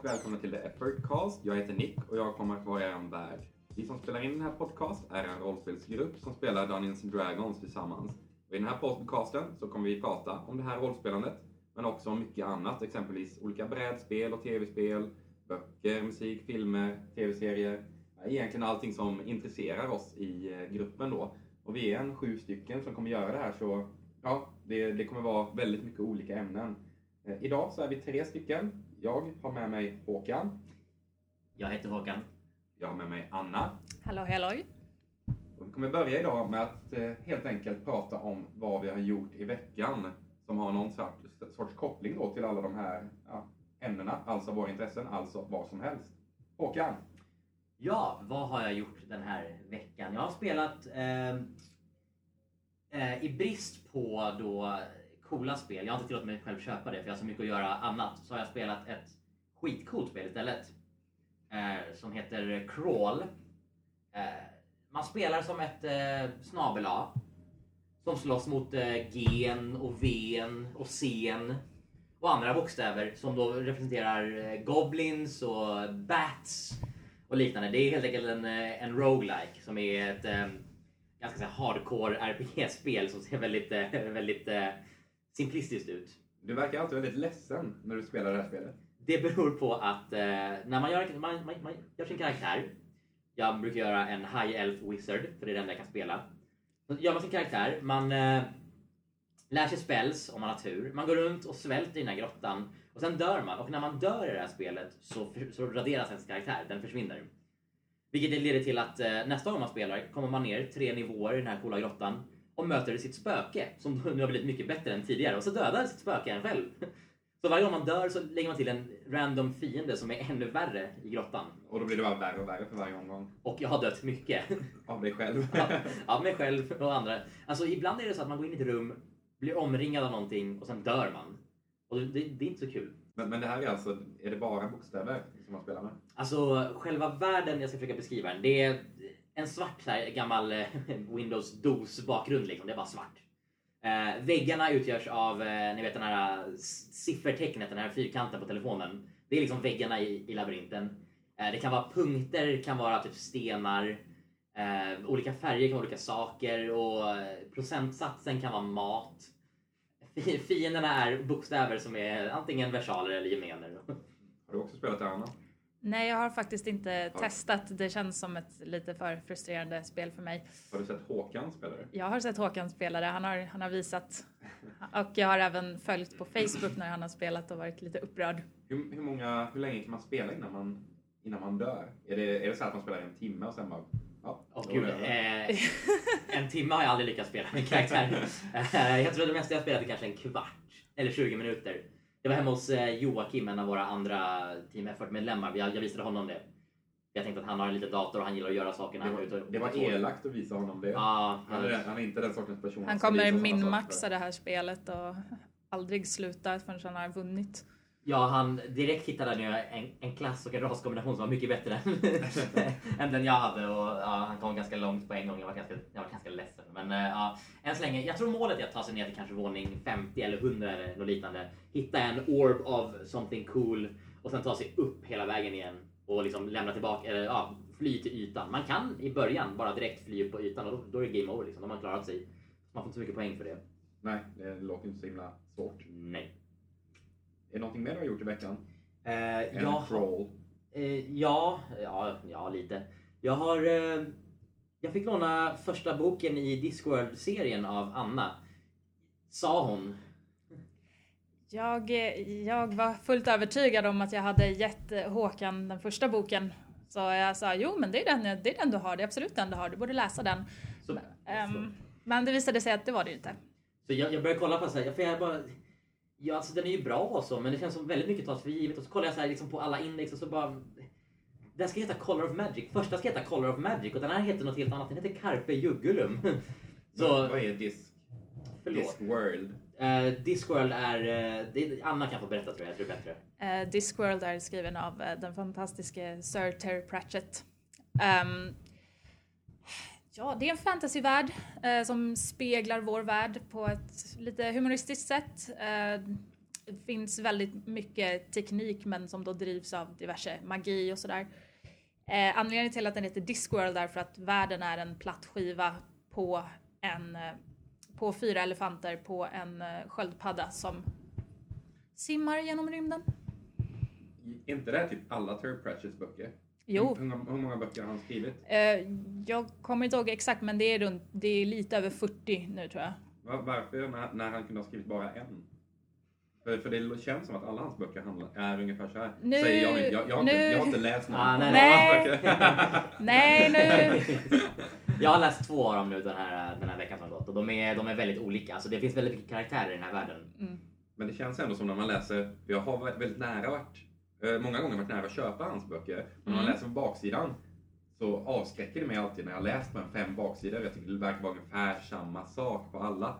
och välkomna till The Effortcast. Jag heter Nick och jag kommer att vara er värd. Vi som spelar in den här podcast är en rollspelsgrupp som spelar Dungeons and Dragons tillsammans. Och I den här podcasten så kommer vi prata om det här rollspelandet, men också om mycket annat, exempelvis olika brädspel och tv-spel, böcker, musik, filmer, tv-serier. Egentligen allting som intresserar oss i eh, gruppen då. Och vi är en sju stycken som kommer göra det här så ja, det, det kommer vara väldigt mycket olika ämnen. Eh, idag så är vi tre stycken. Jag har med mig Håkan. Jag heter Håkan. Jag har med mig Anna. Hallå halloj! Och vi kommer börja idag med att eh, helt enkelt prata om vad vi har gjort i veckan som har någon sorts, sorts koppling då till alla de här ja, ämnena, alltså våra intressen, alltså vad som helst. Håkan, Ja, vad har jag gjort den här veckan? Jag har spelat eh, eh, i brist på då coola spel. Jag har inte tillåtit mig själv köpa det för jag har så mycket att göra annat. Så har jag spelat ett skitcoolt spel istället. Eh, som heter Crawl. Eh, man spelar som ett eh, snabel-A. Som slåss mot eh, G och V och C och andra bokstäver som då representerar eh, Goblins och Bats och liknande. Det är helt enkelt en, eh, en roguelike som är ett eh, ganska hardcore RPG-spel som ser väldigt, eh, väldigt eh, simplistiskt ut. du verkar alltid väldigt ledsen när du spelar det här spelet. Det beror på att eh, när man gör, man, man, man gör sin karaktär. Jag brukar göra en High Elf Wizard, för det är den jag kan spela. Så gör man sin karaktär, man eh, lär sig spells om man har tur. Man går runt och svälter i den här grottan och sen dör man. Och när man dör i det här spelet så, så raderas ens karaktär, den försvinner. Vilket leder till att eh, nästa gång man spelar kommer man ner tre nivåer i den här coola grottan och möter sitt spöke som nu har blivit mycket bättre än tidigare och så dödar sitt spöke en själv. Så varje gång man dör så lägger man till en random fiende som är ännu värre i grottan. Och då blir det bara värre och värre för varje omgång. Och jag har dött mycket. Av dig själv. Ja, Av mig själv och andra. Alltså ibland är det så att man går in i ett rum, blir omringad av någonting och sen dör man. Och det, det, är inte så kul. men, men det här är alltså, är det bara bokstäver som man spelar med? Alltså själva världen, jag ska försöka beskriva den. Det är en svart så här, gammal eh, Windows DOS bakgrund liksom. Det är bara svart. Eh, väggarna utgörs av, eh, ni vet den här eh, siffertecknet, den här fyrkanten på telefonen. Det är liksom väggarna i, i labyrinten. Eh, det kan vara punkter, det kan vara typ stenar. Eh, olika färger kan vara olika saker och eh, procentsatsen kan vara mat. Fienderna är bokstäver som är antingen versaler eller gemener. Har du också spelat det Anna? Nej, jag har faktiskt inte testat. Det känns som ett lite för frustrerande spel för mig. Har du sett Håkan spela det? Jag har sett Håkan spela det. Han har, han har visat. Och jag har även följt på Facebook när han har spelat och varit lite upprörd. Hur, hur, många, hur länge kan man spela innan man, innan man dör? Är det, är det så att man spelar en timme och sen bara... Ja, då gud, eh, en timme har jag aldrig lyckats spela min karaktär. Eh, jag tror det mesta jag spelat är kanske en kvart eller 20 minuter. Det var hemma hos eh, Joakim, en av våra andra Team Effort-medlemmar. Jag, jag visade honom det. Jag tänkte att han har en liten dator och han gillar att göra saker när Det han är ute det var elakt att visa honom det. Ja, Han är, han är inte den sortens person Han kommer minmaxa det här spelet och aldrig sluta förrän han har vunnit. Ja, han direkt hittade han en, en klass och en raskombination som var mycket bättre än, än den jag hade. Och, ja, han kom ganska långt på en gång. Jag var ganska, jag var ganska ledsen. Men eh, ja, än så länge, jag tror målet är att ta sig ner till kanske våning 50 eller 100 eller något liknande. Hitta en orb of something cool och sen ta sig upp hela vägen igen och liksom lämna tillbaka, eller ja, fly till ytan. Man kan i början bara direkt fly upp på ytan och då, då är det game over liksom. Då har man klarat sig. Man får inte så mycket poäng för det. Nej, det låter inte så himla svårt. Nej. Är det någonting mer du har gjort i veckan? Eh, En jag crawl. Eh, ja, ja, ja, lite. Jag har... Eh, jag fick låna första boken i Discworld-serien av Anna. Sa hon. Jag, eh, jag var fullt övertygad om att jag hade gett eh, Håkan den första boken. Så jag sa, jo men det är den, det är den du har, det är absolut den du har, du borde läsa den. Så, Ehm, men det visade sig att det var det ju inte. så jag, jag började kolla på så här, för jag bara... Ja, alltså den är ju bra och så, men det känns som väldigt mycket tas för givet. Och så kollar jag så här, liksom på alla index och så bara... Den ska heta Color of Magic. Första ska heta Color of Magic och den här heter något helt annat. Den heter Carpe Juggulum. Så, vad är disk? förlåt. Discworld? Uh, Discworld är... eh, det, Anna kan få berätta tror jag, jag tror bättre. Uh, Discworld är skriven av eh, den fantastiske Sir Terry Pratchett. Ehm, ja, det är en fantasyvärld eh, som speglar vår värld på ett lite humoristiskt sätt. Eh, det finns väldigt mycket teknik men som då drivs av diverse magi och sådär. Eh, anledningen till att den heter Discworld är för att världen är en platt skiva på en eh, på fyra elefanter på en eh, sköldpadda som simmar genom rymden. inte det här typ alla Terry Pratchetts böcker? Jo. Hur, hur många böcker har han skrivit? Eh, jag kommer inte ihåg exakt men det är, runt, det är lite över 40 nu tror jag. Var, varför? När, när han kunde ha skrivit bara en? För, för det känns som att alla hans böcker handlar, är ungefär så här. Nu- Säger jag, inte. jag, jag, har inte, nu- jag har inte läst någon Ah, nej, nej. Nej nu! Jag har läst två av dem nu den här, den här veckan som har gått och de är, de är väldigt olika. Alltså det finns väldigt mycket karaktärer i den här världen. Mm. Men det känns ändå som när man läser, jag har varit väldigt nära varit, många gånger varit nära att köpa hans böcker. Men när man Mm. läser på baksidan så avskräcker det mig alltid när jag läst på en fem baksidor. Jag tycker det verkar vara ungefär samma sak på alla.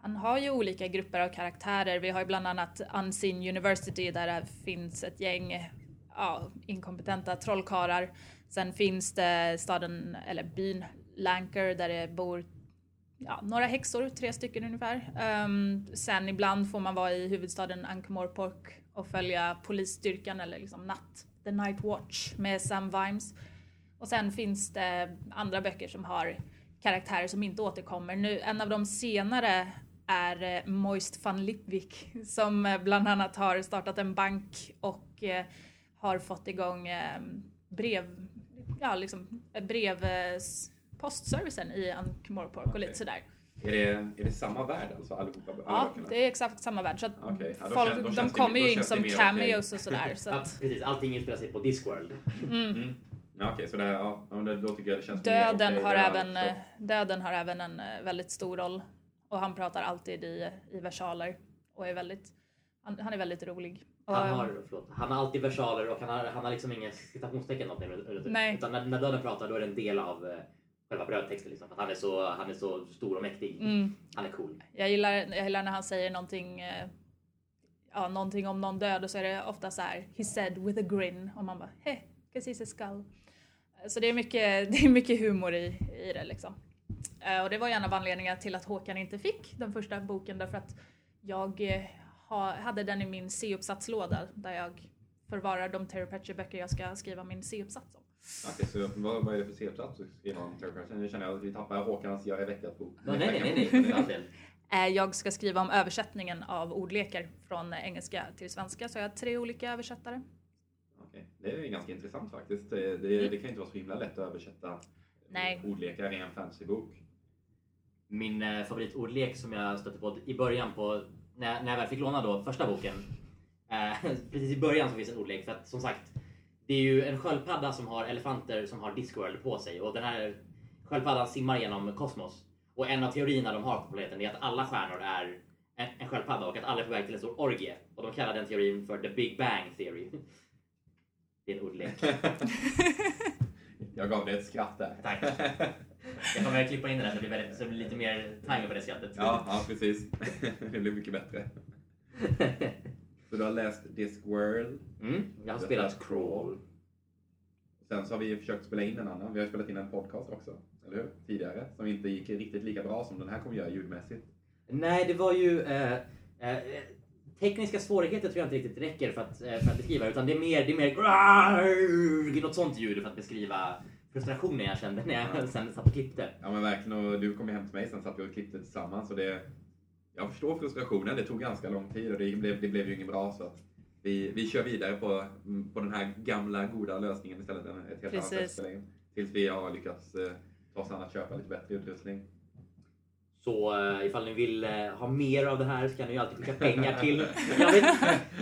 Han har ju olika grupper av karaktärer. Vi har ju bland annat Unseen University där det finns ett gäng ja, inkompetenta trollkarlar. Sen finns det staden, eller byn Lanker där det bor ja, några häxor, tre stycken ungefär. Ehm, sen ibland får man vara i huvudstaden Ankh-Morpork och följa polisstyrkan eller liksom natt, The Night Watch med Sam Vimes. Och sen finns det andra böcker som har karaktärer som inte återkommer. Nu, en av de senare är eh, Moist van Lipvik som eh, bland annat har startat en bank och eh, har fått igång eh, brev, ja liksom brev, postservicen i Ankh-Morpork och lite sådär. Är det, är det samma värld alltså allihopa? alla Ja, böckerna? det är exakt samma värld. Så att Okej, ja, folk, de känns det- kommer ju in som mer cameos och sådär. Så Ja, att precis, allting utspelar sig på Discworld. Mm. Ja, Okej, så det, ja, ja, det, då tycker jag det känns mer döden, okej, har även, eh, döden har även en eh, väldigt stor roll. Och han pratar alltid i, i versaler. Och är väldigt, han, han är väldigt rolig. Och, Han har, förlåt, han har alltid versaler och han har, han har liksom inga citationstecken något Nej. Utan när, när döden pratar då är det en del av eh, själva brödtexten. Liksom, för han, är så, han är så stor och mäktig. mm, Han är cool. jag, gillar, jag gillar när han säger någonting, eh, ja, någonting om någon död och så är det ofta så här he said with a grin och man bara heh, cause he's a skull. Så det är mycket, det är mycket humor i, i det liksom. Eh, Och det var en av anledningarna till att Håkan inte fick den första boken därför att jag eh, ha, hade den i min C-uppsatslåda där jag förvarar de Terry Pratchett-böcker jag ska skriva min C-uppsats om. Okej, så vad, vad är det för C-plats du skriver om Terry Pratchett? Nu känner jag att vi tappar Håkans Jag är veckat bok. Nej, nej, nej. Alltid. Eh, Jag ska skriva om översättningen av ordlekar från engelska till svenska så jag har tre olika översättare. Okej, Det är ganska intressant faktiskt. Det, det, det kan inte vara så himla lätt att översätta Nej. ordlekar i en fantasybok. Min eh, favoritordlek som jag stötte på i början på när, när jag väl fick låna då första boken. Eh, precis i början så finns en ordlek för att som sagt det är ju en sköldpadda som har elefanter som har Discworld på sig och den här sköldpaddan simmar genom kosmos. Och en av teorierna de har på planeten är att alla stjärnor är en, en sköldpadda och att alla är på väg till en stor orgie. Och de kallar den teorin för the Big Bang Theory. Det är en ordlek. Jag gav dig ett skratt där. Tack. Jag kommer att klippa in den här så det blir, väldigt, så det blir lite mer timing på det skrattet. Ja, ja, precis. Det blir mycket bättre. Så du har läst Discworld. Mm, jag har spelat Crawl. Sen så har vi försökt spela in en annan. Vi har spelat in en podcast också, eller hur? Tidigare. Som inte gick riktigt lika bra som den här kommer göra ljudmässigt. Nej, det var ju... Eh, eh, tekniska svårigheter tror jag inte riktigt räcker för att, eh, för att beskriva utan det är mer, det är mer något sånt ljud för att beskriva frustrationen jag kände när jag sen satt och klippte. Ja men verkligen, och du kom ju hem till mig sen satt vi och klippte tillsammans. Och det, jag förstår frustrationen, det tog ganska lång tid och det blev, det blev ju inget bra. Så att vi, vi kör vidare på, på den här gamla goda lösningen istället än ett helt annat sätt Precis. in. Tills vi har lyckats eh, ta oss an att köpa lite bättre utrustning. Så eh, ifall ni vill eh, ha mer av det här så kan ni ju alltid skicka pengar till... Jag vet,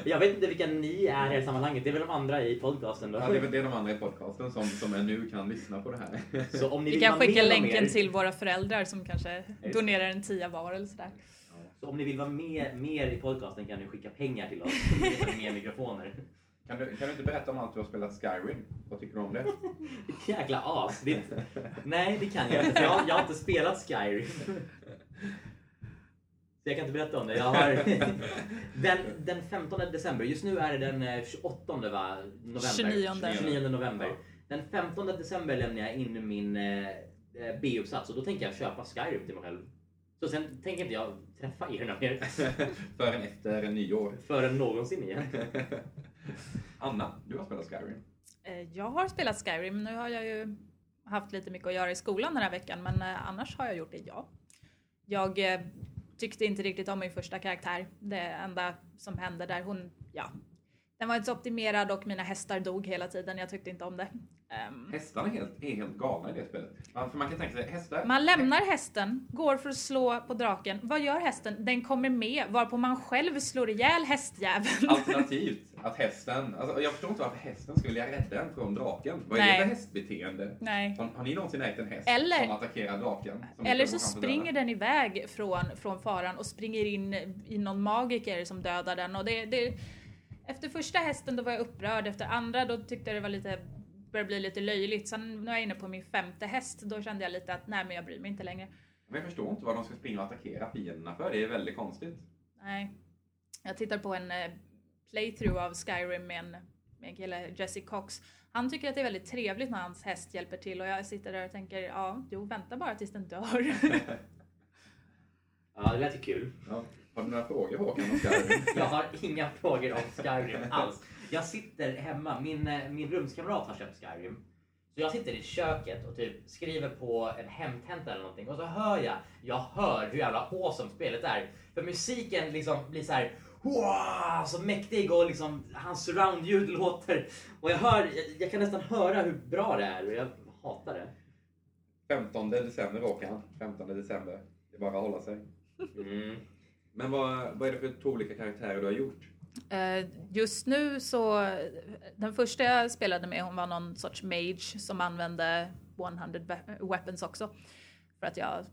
jag vet inte vilka ni är här i sammanhanget, det är väl de andra i podcasten då. Ja, det är väl det är de andra i podcasten som, som ännu kan lyssna på det här. Så om ni Vi vill kan skicka länken er- till våra föräldrar som kanske donerar en tia var eller sådär. Så om ni vill vara med mer i podcasten kan ni skicka pengar till oss. Mer mikrofoner. Kan du, kan du inte berätta om allt du har spelat Skyrim? Vad tycker du om det? Jäkla as. Det, nej, det kan jag inte. för Jag, jag har inte spelat Skyrim. Så jag kan inte berätta om det. Jag har, den, den 15 december, just nu är det den eh, 28 va? november. 29. 29 november. Den 15 december lämnar jag in min eh, eh, B-uppsats och då tänker jag köpa Skyrim till mig själv. Så sen tänker inte jag träffa er mer Förrän efter nyår. förrän någonsin igen. Anna, du har spelat Skyrim. Eh, Jag har spelat Skyrim. Nu har jag ju haft lite mycket att göra i skolan den här veckan, men eh, annars har jag gjort det, ja. Jag eh, tyckte inte riktigt om min första karaktär. Det enda som hände där, hon, ja. Den var inte så optimerad och mina hästar dog hela tiden. Jag tyckte inte om det. Ehm, Hästarna är helt, är helt galna i det spelet. Man, för man kan tänka sig, hästar... Man lämnar hästen, går för att slå på draken. Vad gör hästen? Den kommer med, varpå man själv slår ihjäl hästjäveln. Alternativt att hästen, alltså jag förstår inte varför hästen skulle vilja rädda en från draken. Vad är Nej. det för hästbeteende? Nej. Har, har ni någonsin ägt en häst Eller- som attackerar draken? Som Eller så springer den iväg från, från faran och springer in i någon magiker som dödar den. Och det, det, efter första hästen då var jag upprörd, efter andra då tyckte jag det var lite, började bli lite löjligt. Sen när jag är inne på min femte häst, då kände jag lite att nej men jag bryr mig inte längre. Men jag förstår inte vad de ska springa och attackera fienderna för. Det är väldigt konstigt. Nej. Jag tittar på en eh, playthrough av Skyrim med en, med en kille, Jesse Cox. Han tycker att det är väldigt trevligt när hans häst hjälper till och jag sitter där och tänker ja, jo vänta bara tills den dör. Ja, det lät ju kul. Ja. Har du några frågor Håkan om Skyrim? Jag har inga frågor om Skyrim alls. Jag sitter hemma, min, eh, min rumskamrat har köpt Skyrim. Så jag sitter i köket och typ skriver på en hemtenta eller någonting och så hör jag, jag hör hur jävla awesome spelet är. För musiken liksom blir så här wow, så mäktig och liksom hans surroundljud låter. Och jag hör, jag, jag kan nästan höra hur bra det är och jag hatar det. 15 december Håkan. 15 december. Det är bara att hålla sig. Mm. Men vad, vad är det för två olika karaktärer du har gjort? Eh, just nu så, den första jag spelade med hon var någon sorts mage som använde 100 weapons också. För att jag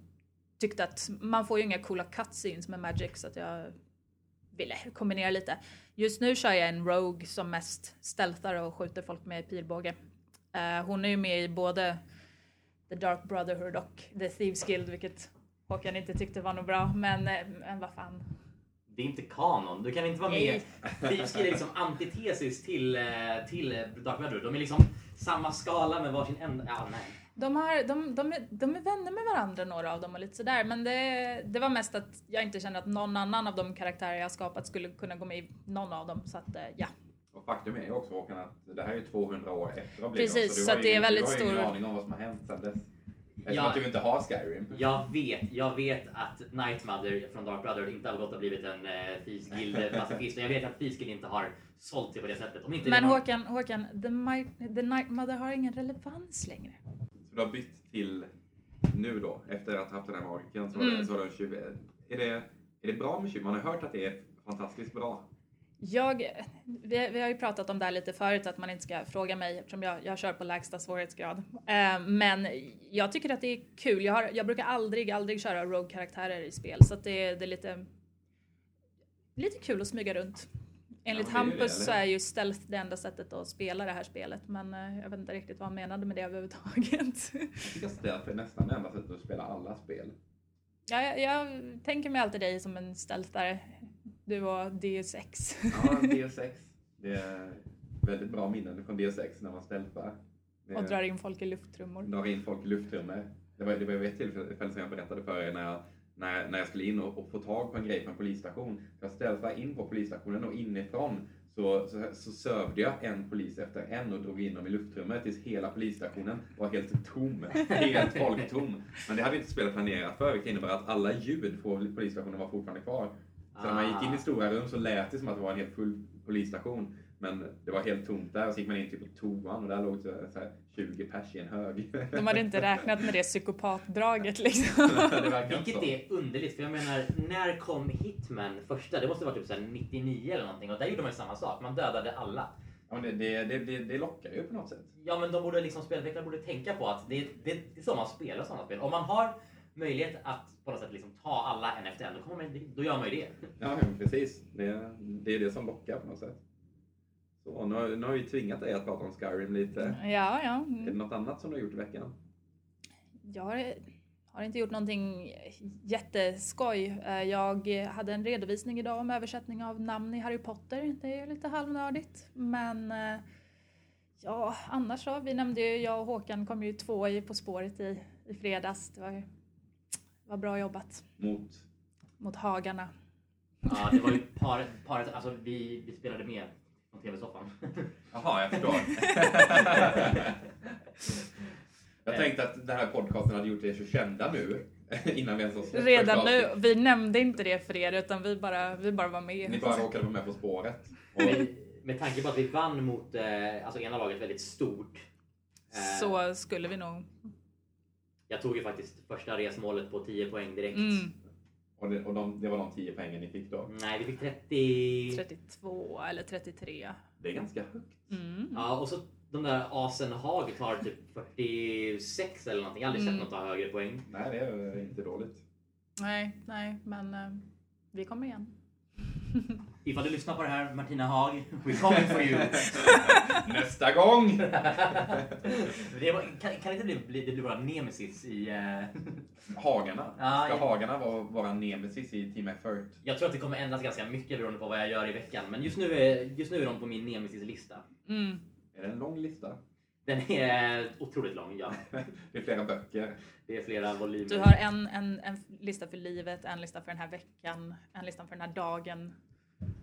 tyckte att man får ju inga coola cutscenes med magic så att jag ville kombinera lite. Just nu kör jag en rogue som mest stealthar och skjuter folk med pilbåge. Eh, hon är ju med i både The Dark Brotherhood och The Thieves Guild vilket Håkan inte tyckte var något bra men, eh, men vad fan. Det är inte kanon. Du kan inte vara med. Thieves Guild är liksom antitesis till, eh, till Dark Weather. De är liksom samma skala med varsin ända. Ja, nej. De, har, de, de, är, de är vänner med varandra några av dem och lite sådär men det, det var mest att jag inte kände att någon annan av de karaktärer jag skapat skulle kunna gå med i någon av dem så att eh, ja. Och faktum är ju också Håkan att det här är ju 200 år efter Oblivion. Precis, så ju det är ingen- väldigt Du har ingen stor- aning om vad som har hänt sedan dess. Eftersom Ja. att du inte har Skyrim. Jag vet, jag vet att Night Mother från Dark Brother inte har gått och blivit en eh, Thieves. Och jag vet att Thieves inte har sålt sig på det sättet. Om inte Men det var- Håkan, Håkan the, Mi- the Night Mother har ingen relevans längre. Så du har bytt till nu då, efter att ha haft den här magiken, så, Mm. så har du en 20. Är det, är det bra med 20? Man har hört att det är fantastiskt bra. Jag, vi, vi har ju pratat om det här lite förut att man inte ska fråga mig eftersom jag, jag kör på lägsta svårighetsgrad. Eh, men jag tycker att det är kul. Jag, har, jag brukar aldrig, aldrig köra rogue-karaktärer i spel så att det, det är lite, lite kul att smyga runt. Enligt Ja, ju det, Hampus så är ju stealth det enda sättet att spela det här spelet men eh, jag vet inte riktigt vad han menade med det överhuvudtaget. Jag tycker stealth är nästan det enda sättet att spela alla spel. Ja, jag, jag tänker mig alltid dig som en stealthare. Och Deus Ex. Ja, DSX. Det är väldigt bra minnen från DSX när man. Det och drar in folk i lufttrummor. drar in folk i luftrummet. Det var, det var vid ett tillfälle som jag berättade för er när jag, när, när jag skulle in och, och få tag på en grej på en polisstation. Jag stealthade in på polisstationen och inifrån så, så, så sövde jag en polis efter en och drog in dem i luftrummet tills hela polisstationen var helt tom. Helt folktom. Men det hade inte spelet planerat för, vilket innebär att alla ljud på polisstationen var fortfarande kvar. Så när man gick in i stora rum så lät det som att det var en helt full polisstation. Men det var helt tomt där och så gick man in typ på toan och där låg så här 20 pers i en hög. De hade inte räknat med det psykopatdraget liksom. det Vilket så. är underligt, för jag menar, när kom Hitman första? Det måste vara typ så här 99 eller någonting och där gjorde man ju samma sak. Man dödade alla. Ja, men det, det, det, det, det lockar ju på något sätt. Ja, men de borde liksom, spelutvecklare borde tänka på att det, det, det är så man spelar sådana spel. Om man har möjlighet att på något sätt liksom ta alla en efter en, då, kommer man, då gör man ju det. Ja, precis. Det, det är det som lockar på något sätt. Så, nu, har- nu har vi tvingat dig att prata om Skyrim lite. Ja, ja. Är det Mm. något annat som du har gjort i veckan? Jag har, har inte gjort någonting jätteskoj. Eh, Jag hade en redovisning idag om översättning av namn i Harry Potter. Det är lite halvnördigt. Men eh, ja, annars så. Vi nämnde ju, jag och Håkan kom ju två i På spåret i, i fredags. Det var ju Vad bra jobbat. Mot... Mot hagarna. Ja, det var ju paret, paret alltså vi, vi spelade med från tv-soffan. Jaha, jag förstår. jag tänkte att den här podcasten hade gjort er så kända nu. Innan vi ens har Redan nu, vi nämnde inte det för er utan vi bara, vi bara var Ni med. bara råkade vara med På spåret. Och med, med tanke på att vi vann mot eh, alltså ena laget väldigt stort. eh, Så skulle vi nog. Jag tog ju faktiskt första resmålet på 10 poäng direkt. Mm, Och, det, och de, det var de 10 poängen ni fick då. Nej, vi fick 30. 32 eller 33. Det är ganska högt. Mm. Ja, och så de där asen Hag tar typ 46 eller någonting. Jag har aldrig Mm. sett något ta högre poäng. Nej, det är inte dåligt. Nej, nej, men eh, vi kommer igen. Ifall du lyssnar på det här, Martina Haag, we're coming for you. Nästa gång! det var, kan, kan inte bli, bli, det bli våra nemesis i... eh, Hagarna. Ja, Ska ja. Hagarna vara, vara nemesis i Team Effort? jag tror att det kommer ändras ganska mycket beroende på vad jag gör i veckan. Men just nu är, just nu är de på min nemesis-lista. Mm. Är det en lång lista? Den är otroligt lång, ja. Det är flera böcker. Det är flera volymer. Du har en, en, en lista för livet, en lista för den här veckan, en lista för den här dagen.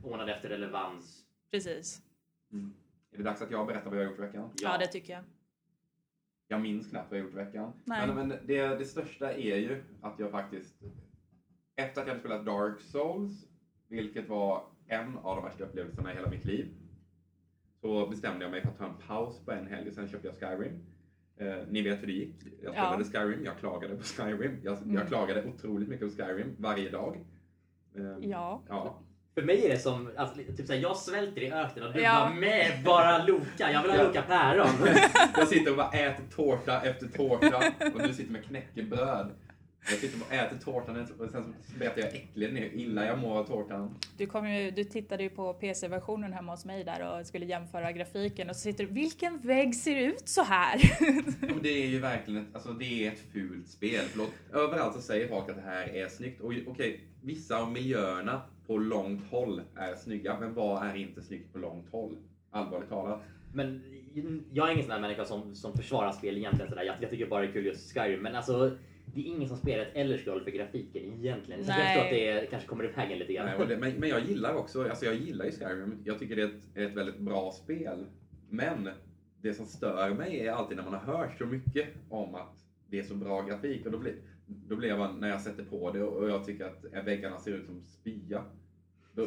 Ordnad efter relevans. Precis. Är det dags att jag berättar vad jag har gjort i veckan? Ja, det tycker jag. Jag minns knappt vad jag har gjort i veckan. Nej. Men, men det, det största är ju att jag faktiskt, efter att jag hade spelat Dark Souls, vilket var en av de värsta upplevelserna i hela mitt liv, så bestämde jag mig för att ta en paus på en helg och sen köpte jag Skyrim. Eh, ni vet hur det gick. Jag Ja. spelade Skyrim, jag klagade på Skyrim. Jag, jag Mm. klagade otroligt mycket på Skyrim varje dag. Eh, Ja. ja. För mig är det som, alltså, typ såhär, jag svälter i öknen och du Ja. bara med bara Loka. Jag vill ha Ja. Loka päron. Jag sitter och bara äter tårta efter tårta och du sitter med knäckebröd. Jag sitter och äter tårtan och sen så berättar jag äckligen hur illa jag mår av tårtan. Du, kom ju, du tittade ju på PC-versionen hemma hos mig där och skulle jämföra grafiken och så sitter du, vilken vägg ser ut så här? Ja, men det är ju verkligen ett, alltså det är ett fult spel. Förlåt. Överallt så säger folk att det här är snyggt. Och okej, vissa av miljöerna på långt håll är snygga. Men vad är inte snyggt på långt håll? Allvarligt talat. Men jag är ingen sån här människa som, som försvarar spel egentligen. Sådär. Jag, jag tycker bara det är kul just Skyrim. Men alltså, det är ingen som spelar ett Elder Scroll för grafiken egentligen. Så jag Nej. tror att det kanske kommer i vägen lite grann. Nej, det, men, men jag gillar också, alltså jag gillar ju Skyrim. Jag tycker det är ett, är ett väldigt bra spel. Men det som stör mig är alltid när man har hört så mycket om att det är så bra grafik. Och då blir, då blir jag bara, när jag sätter på det och jag tycker att väggarna ser ut som spya. Då,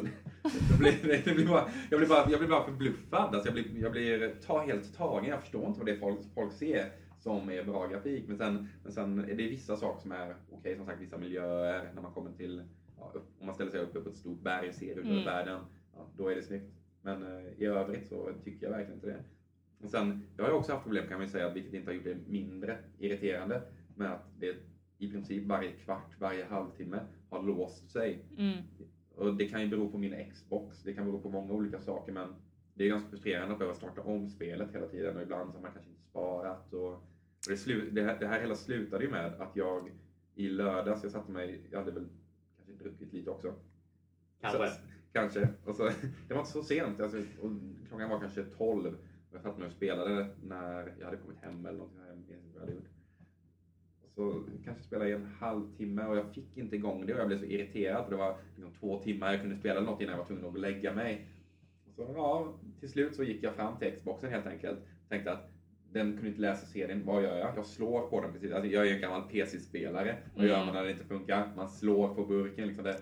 då blir, det, blir bara, jag, blir bara, jag blir bara förbluffad. Alltså jag blir, jag blir ta, helt tagen. Jag förstår inte vad det är folk, folk ser som är bra grafik. Men sen, men sen är det vissa saker som är okej. Som sagt, vissa miljöer. När man kommer till, ja, upp, om man ställer sig uppe på ett stort berg och ser ut över Mm. världen. Ja, då är det snyggt. Men eh, i övrigt så tycker jag verkligen inte det. Och sen, jag har ju också haft problem kan man ju säga, vilket inte har gjort det mindre irriterande, med att det i princip varje kvart, varje halvtimme har låst sig. Mm. Och det kan ju bero på min Xbox, det kan bero på många olika saker men det är ganska frustrerande att behöva starta om spelet hela tiden och ibland så har man kanske inte sparat. Och, och det, slu, det, här, det här hela slutade ju med att jag i lördags, jag satte mig, jag hade väl kanske druckit lite också. Kanske. Så, kanske. Och så, det var inte så sent, alltså, och klockan var kanske 12. Och jag satt mig och spelade när jag hade kommit hem eller någonting. Jag minns inte vad jag hade gjort. Och så kanske spelade i en halvtimme och jag fick inte igång det och jag blev så irriterad. För det var liksom två timmar, jag kunde spela något innan jag var tvungen att och lägga mig. Och så, ja, till slut så gick jag fram till Xboxen helt enkelt. Tänkte att den kunde inte läsa serien. Vad gör jag? Jag slår på den precis. Alltså, jag är ju en gammal PC-spelare. Vad gör Mm. man när det inte funkar? Man slår på burken. Liksom det,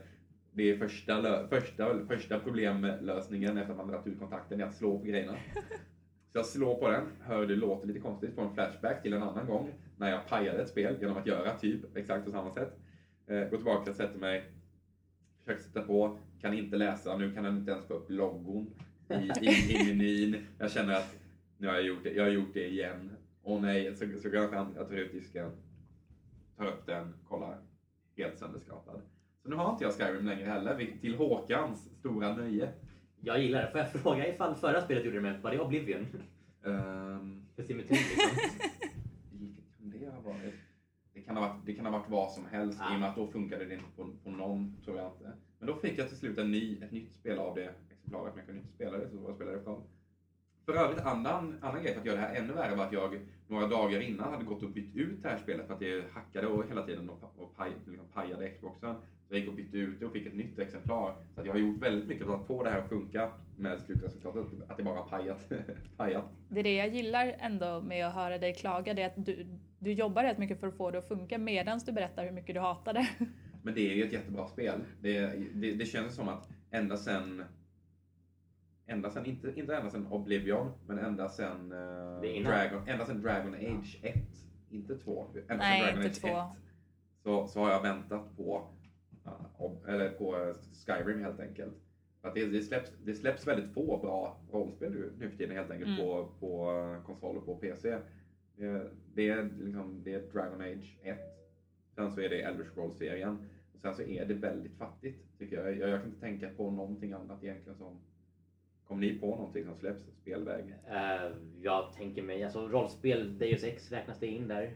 det är första, första, första problemlösningen efter att man dragit ut kontakten, är att slå på grejerna. Så jag slår på den, hör det låter lite konstigt, får en flashback till en annan gång när jag pajade ett spel genom att göra typ exakt på samma sätt. Eh, går tillbaka, sätter mig, försöker sätta på, kan inte läsa, nu kan den inte ens få upp loggon i, i, i menyn. Jag känner att nu har jag gjort det, jag har gjort det igen. Åh nej, så, så går jag fram, jag tar ut disken, tar upp den, kollar, helt sönderskrapad. Så nu har inte jag Skyrim längre heller, till Håkans stora nöje. Jag gillar det. Får jag fråga ifall förra spelet gjorde det med, var det Oblivion? Um, För symmetri liksom. kan det ha varit? Det kan ha varit, det kan ha varit vad som helst Ah. i och med att då funkade det inte på, på någon, tror jag inte. Men då fick jag till slut en ny, ett nytt spel av det exemplaret, men jag kunde inte spela det, så jag spelade själv. För övrigt, annan, annan grej för att göra det här ännu värre var att jag några dagar innan hade gått och bytt ut det här spelet för att det hackade och hela tiden och, och paj, liksom pajade Xboxen. Så jag gick och bytte ut det och fick ett nytt exemplar. Så att jag har gjort väldigt mycket för att få det här att funka med slutresultatet, att det bara har pajat. pajat. Det är det jag gillar ändå med att höra dig klaga, det är att du, du jobbar rätt mycket för att få det att funka medan du berättar hur mycket du hatar det. Men det är ju ett jättebra spel. Det, det, det känns som att ända sen ända sen, inte, inte ända sen Oblivion, men ända sen, uh, Dragon, ända sen Dragon Age 1, inte 2, ända Nej, sen Dragon inte Age 1, så, så har jag väntat på, eller på Skyrim helt enkelt. För att det, det, släpps, det släpps väldigt få bra rollspel nu, nu för tiden helt enkelt mm. på, på konsol och på PC. Det, det, är liksom, det är Dragon Age 1, sen så är det Elder Scrolls-serien. Och sen så är det väldigt fattigt, tycker jag. jag. Jag kan inte tänka på någonting annat egentligen som Kommer ni på någonting som släpps spelväg? Uh, jag tänker mig, alltså rollspel, Deus Ex, räknas det in där?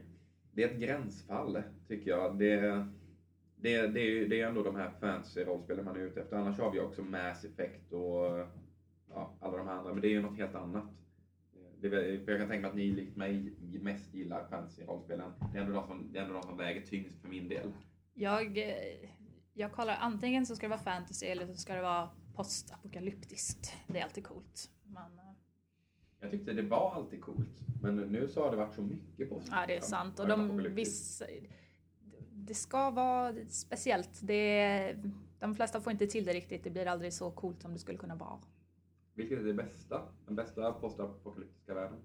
Det är ett gränsfall, tycker jag. Det, det, det, är, det är ändå de här fancy rollspelen man är ute efter. Annars har vi också Mass Effect och ja, alla de här andra, men det är ju något helt annat. Det, jag kan tänka mig att ni likt mig mest gillar fantasy-rollspelen. Det är ändå de som, det är ändå de som väger tyngst för min del. Jag, jag kollar antingen så ska det vara fantasy eller så ska det vara postapokalyptiskt. Det är alltid coolt. Men, eh, jag tyckte det var alltid coolt. Men nu så har det varit så mycket post. Ja, det är sant. Och de, viss, det ska vara speciellt. Det, de flesta får inte till det riktigt. Det blir aldrig så coolt som det skulle kunna vara. Vilket är det bästa? Den bästa postapokalyptiska världen?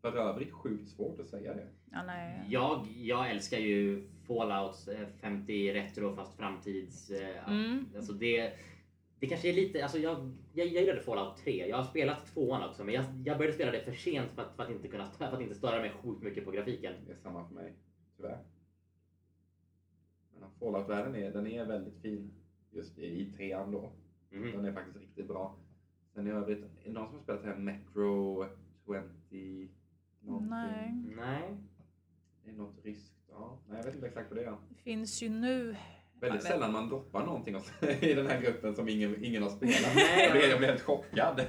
För övrigt sjukt svårt att säga det. Ja, nej. Jag, jag älskar ju Fallout 50 eh, retro fast framtids... Eh, mm. Alltså det, det kanske är lite, alltså jag, jag, jag gillade Fallout 3. Jag har spelat tvåan också men jag, jag började spela det för sent för att, för att inte kunna för att inte störa mig sjukt mycket på grafiken. Det är samma för mig, tyvärr. Men Fallout-världen är, den är väldigt fin just i, i trean då. Mm. Den är faktiskt riktigt bra. Sen i övrigt, är det någon som har spelat här Metro 20 någonting? Nej. Nej. Det är något ryskt, ja. Nej, jag vet inte exakt vad det är. Det finns ju nu Väldigt sällan man droppar någonting i den här gruppen som ingen, ingen har spelat. Nej. Jag, blev, jag blev helt chockad.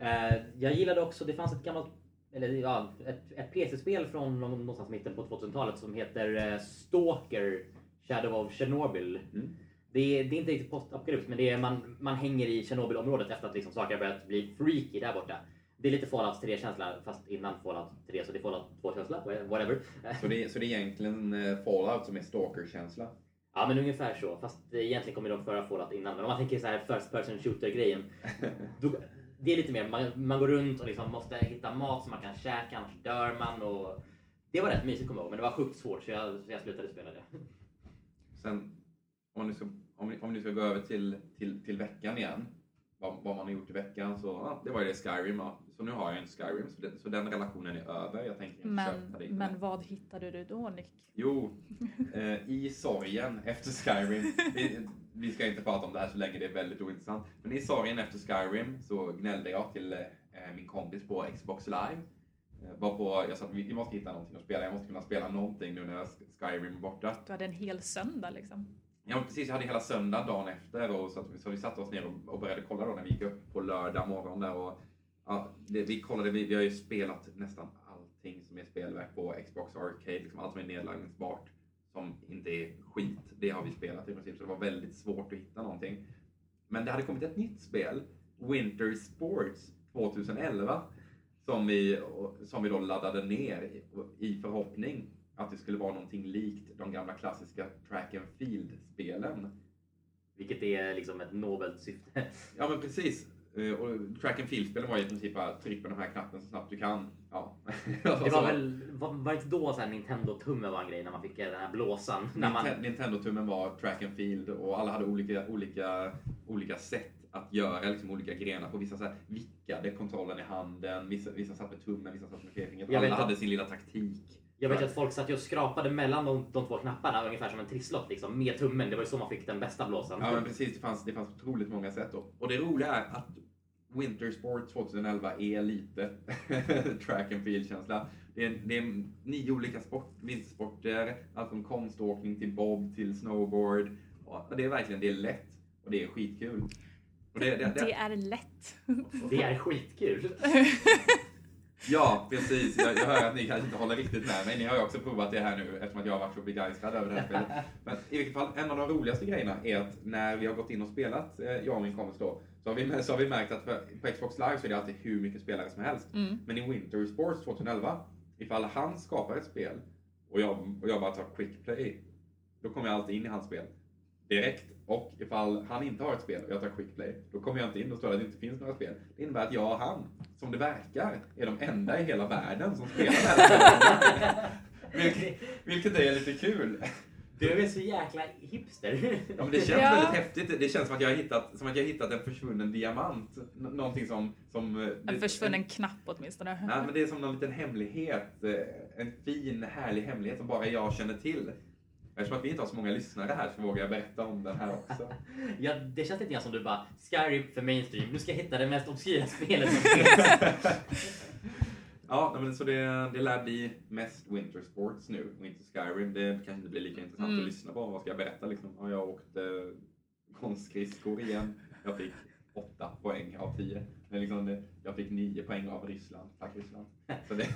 Uh, jag gillade också, det fanns ett gammalt eller ja, ett, ett PC-spel från någonstans mitten på 2000-talet som heter uh, Stalker Shadow of Chernobyl. Mm. Det, är, det är inte riktigt postapokalyps men det är, man, man hänger i Tjernobylområdet efter att liksom saker har börjat bli freaky där borta. Det är lite Fallout 3-känsla fast innan Fallout 3 så det är Fallout 2-känsla, whatever. Så det, så det är egentligen eh, Fallout som är Stalker-känsla? Ja men ungefär så. Fast egentligen kommer de föra Fallout innan. Men om man tänker så här first person shooter grejen. det är lite mer, man, man går runt och liksom måste hitta mat som man kan käka annars dör man. Och det var rätt mysigt kommer jag ihåg men det var sjukt svårt så jag, så jag slutade spela det. Sen om ni ska, om ni, om ni ska gå över till, till, till veckan igen. Vad, vad man har gjort i veckan så ja, det var ju det Skyrim. Ja. Så nu har jag en Skyrim så, det, så den relationen är över. Jag tänker inte men, köpa det. Men vad hittade du då Nick? Jo, eh, i sorgen efter Skyrim. Vi, vi, ska inte prata om det här så länge det är väldigt ointressant. Men i sorgen efter Skyrim så gnällde jag till eh, min kompis på Xbox Live. Eh, på, jag sa att vi måste hitta någonting att spela. Jag måste kunna spela någonting nu när Skyrim är borta. Du hade en hel söndag liksom. Ja precis, jag hade hela söndag dagen efter och så, att, så vi satte oss ner och, och började kolla då när vi gick upp på lördag morgon där och ja, det, vi kollade, vi, vi har ju spelat nästan allting som är spelverk på Xbox Arcade, liksom allt som är nedladdningsbart som inte är skit, det har vi spelat i princip så det var väldigt svårt att hitta någonting. Men det hade kommit ett nytt spel, Winter Sports 2011, som vi, som vi då laddade ner i, i förhoppning att det skulle vara någonting likt de gamla klassiska track and field-spelen. Vilket är liksom ett nobelt syfte. Ja men precis. Eh, och track and field-spelen var i princip bara tryck på den här knappen så snabbt du kan. Ja. det var väl, var, var inte då så Nintendo-tummen var en grej när man fick den här blåsan? Man... Nintendo-tummen var track and field och alla hade olika, olika, olika sätt att göra liksom olika grenar på. Vissa så här, vickade kontrollen i handen, vissa, vissa satt med tummen, vissa satt med pekfingret. Alla hade sin lilla taktik. Jag vet att folk satt och skrapade mellan de, de två knapparna ungefär som en trisslott liksom, med tummen. Det var ju så man fick den bästa blåsan. Ja men precis, det fanns, det fanns otroligt många sätt. Och, och det roliga är att Wintersport 2011 är lite track and field-känsla. Det är, det är nio olika sport, vintersporter, allt från konståkning till bob till snowboard. Och det är verkligen det är lätt och det är skitkul. Och det, det, Det är lätt. Det är skitkul. Ja, precis. Jag, jag hör att ni kanske inte håller riktigt med mig. Ni har ju också provat det här nu eftersom att jag har varit så begeistrad över det här spelet. Men i vilket fall, en av de roligaste grejerna är att när vi har gått in och spelat, eh, jag och min kompis då, så har, vi, så har vi märkt att på Xbox Live så är det alltid hur mycket spelare som helst. Mm. Men i Winter Sports 2011, ifall han skapar ett spel och jag, och jag bara tar quick play, då kommer jag alltid in i hans spel direkt. Och ifall han inte har ett spel och jag tar quick play, då kommer jag inte in och står att det inte finns några spel. Det innebär att jag och han, som det verkar, är de enda i hela världen som spelar det här vilket, vilket är lite kul. Du är så jäkla hipster. Ja, men det känns Ja. väldigt häftigt. Det känns som att jag har hittat, som att jag har hittat en försvunnen diamant. N- någonting som... som eh, En försvunnen knapp åtminstone. Nej, men det är som någon liten hemlighet. eh, En fin, härlig hemlighet som bara jag känner till. Eftersom att vi inte har så många lyssnare här så vågar jag berätta om den här också. Ja, det känns lite grann som du bara Skyrim för mainstream. Nu ska jag hitta det mest obskyra spelet som finns. Ja, men så det, det lär bli mest Winter Sports nu och inte Skyrim. Det kanske inte blir lika intressant Mm. att lyssna på. Vad ska jag berätta liksom? Ja, jag åkte konstskridskor igen. Jag fick åtta poäng av tio. Men liksom det, jag fick nio poäng av Ryssland. Tack Ryssland. Så det,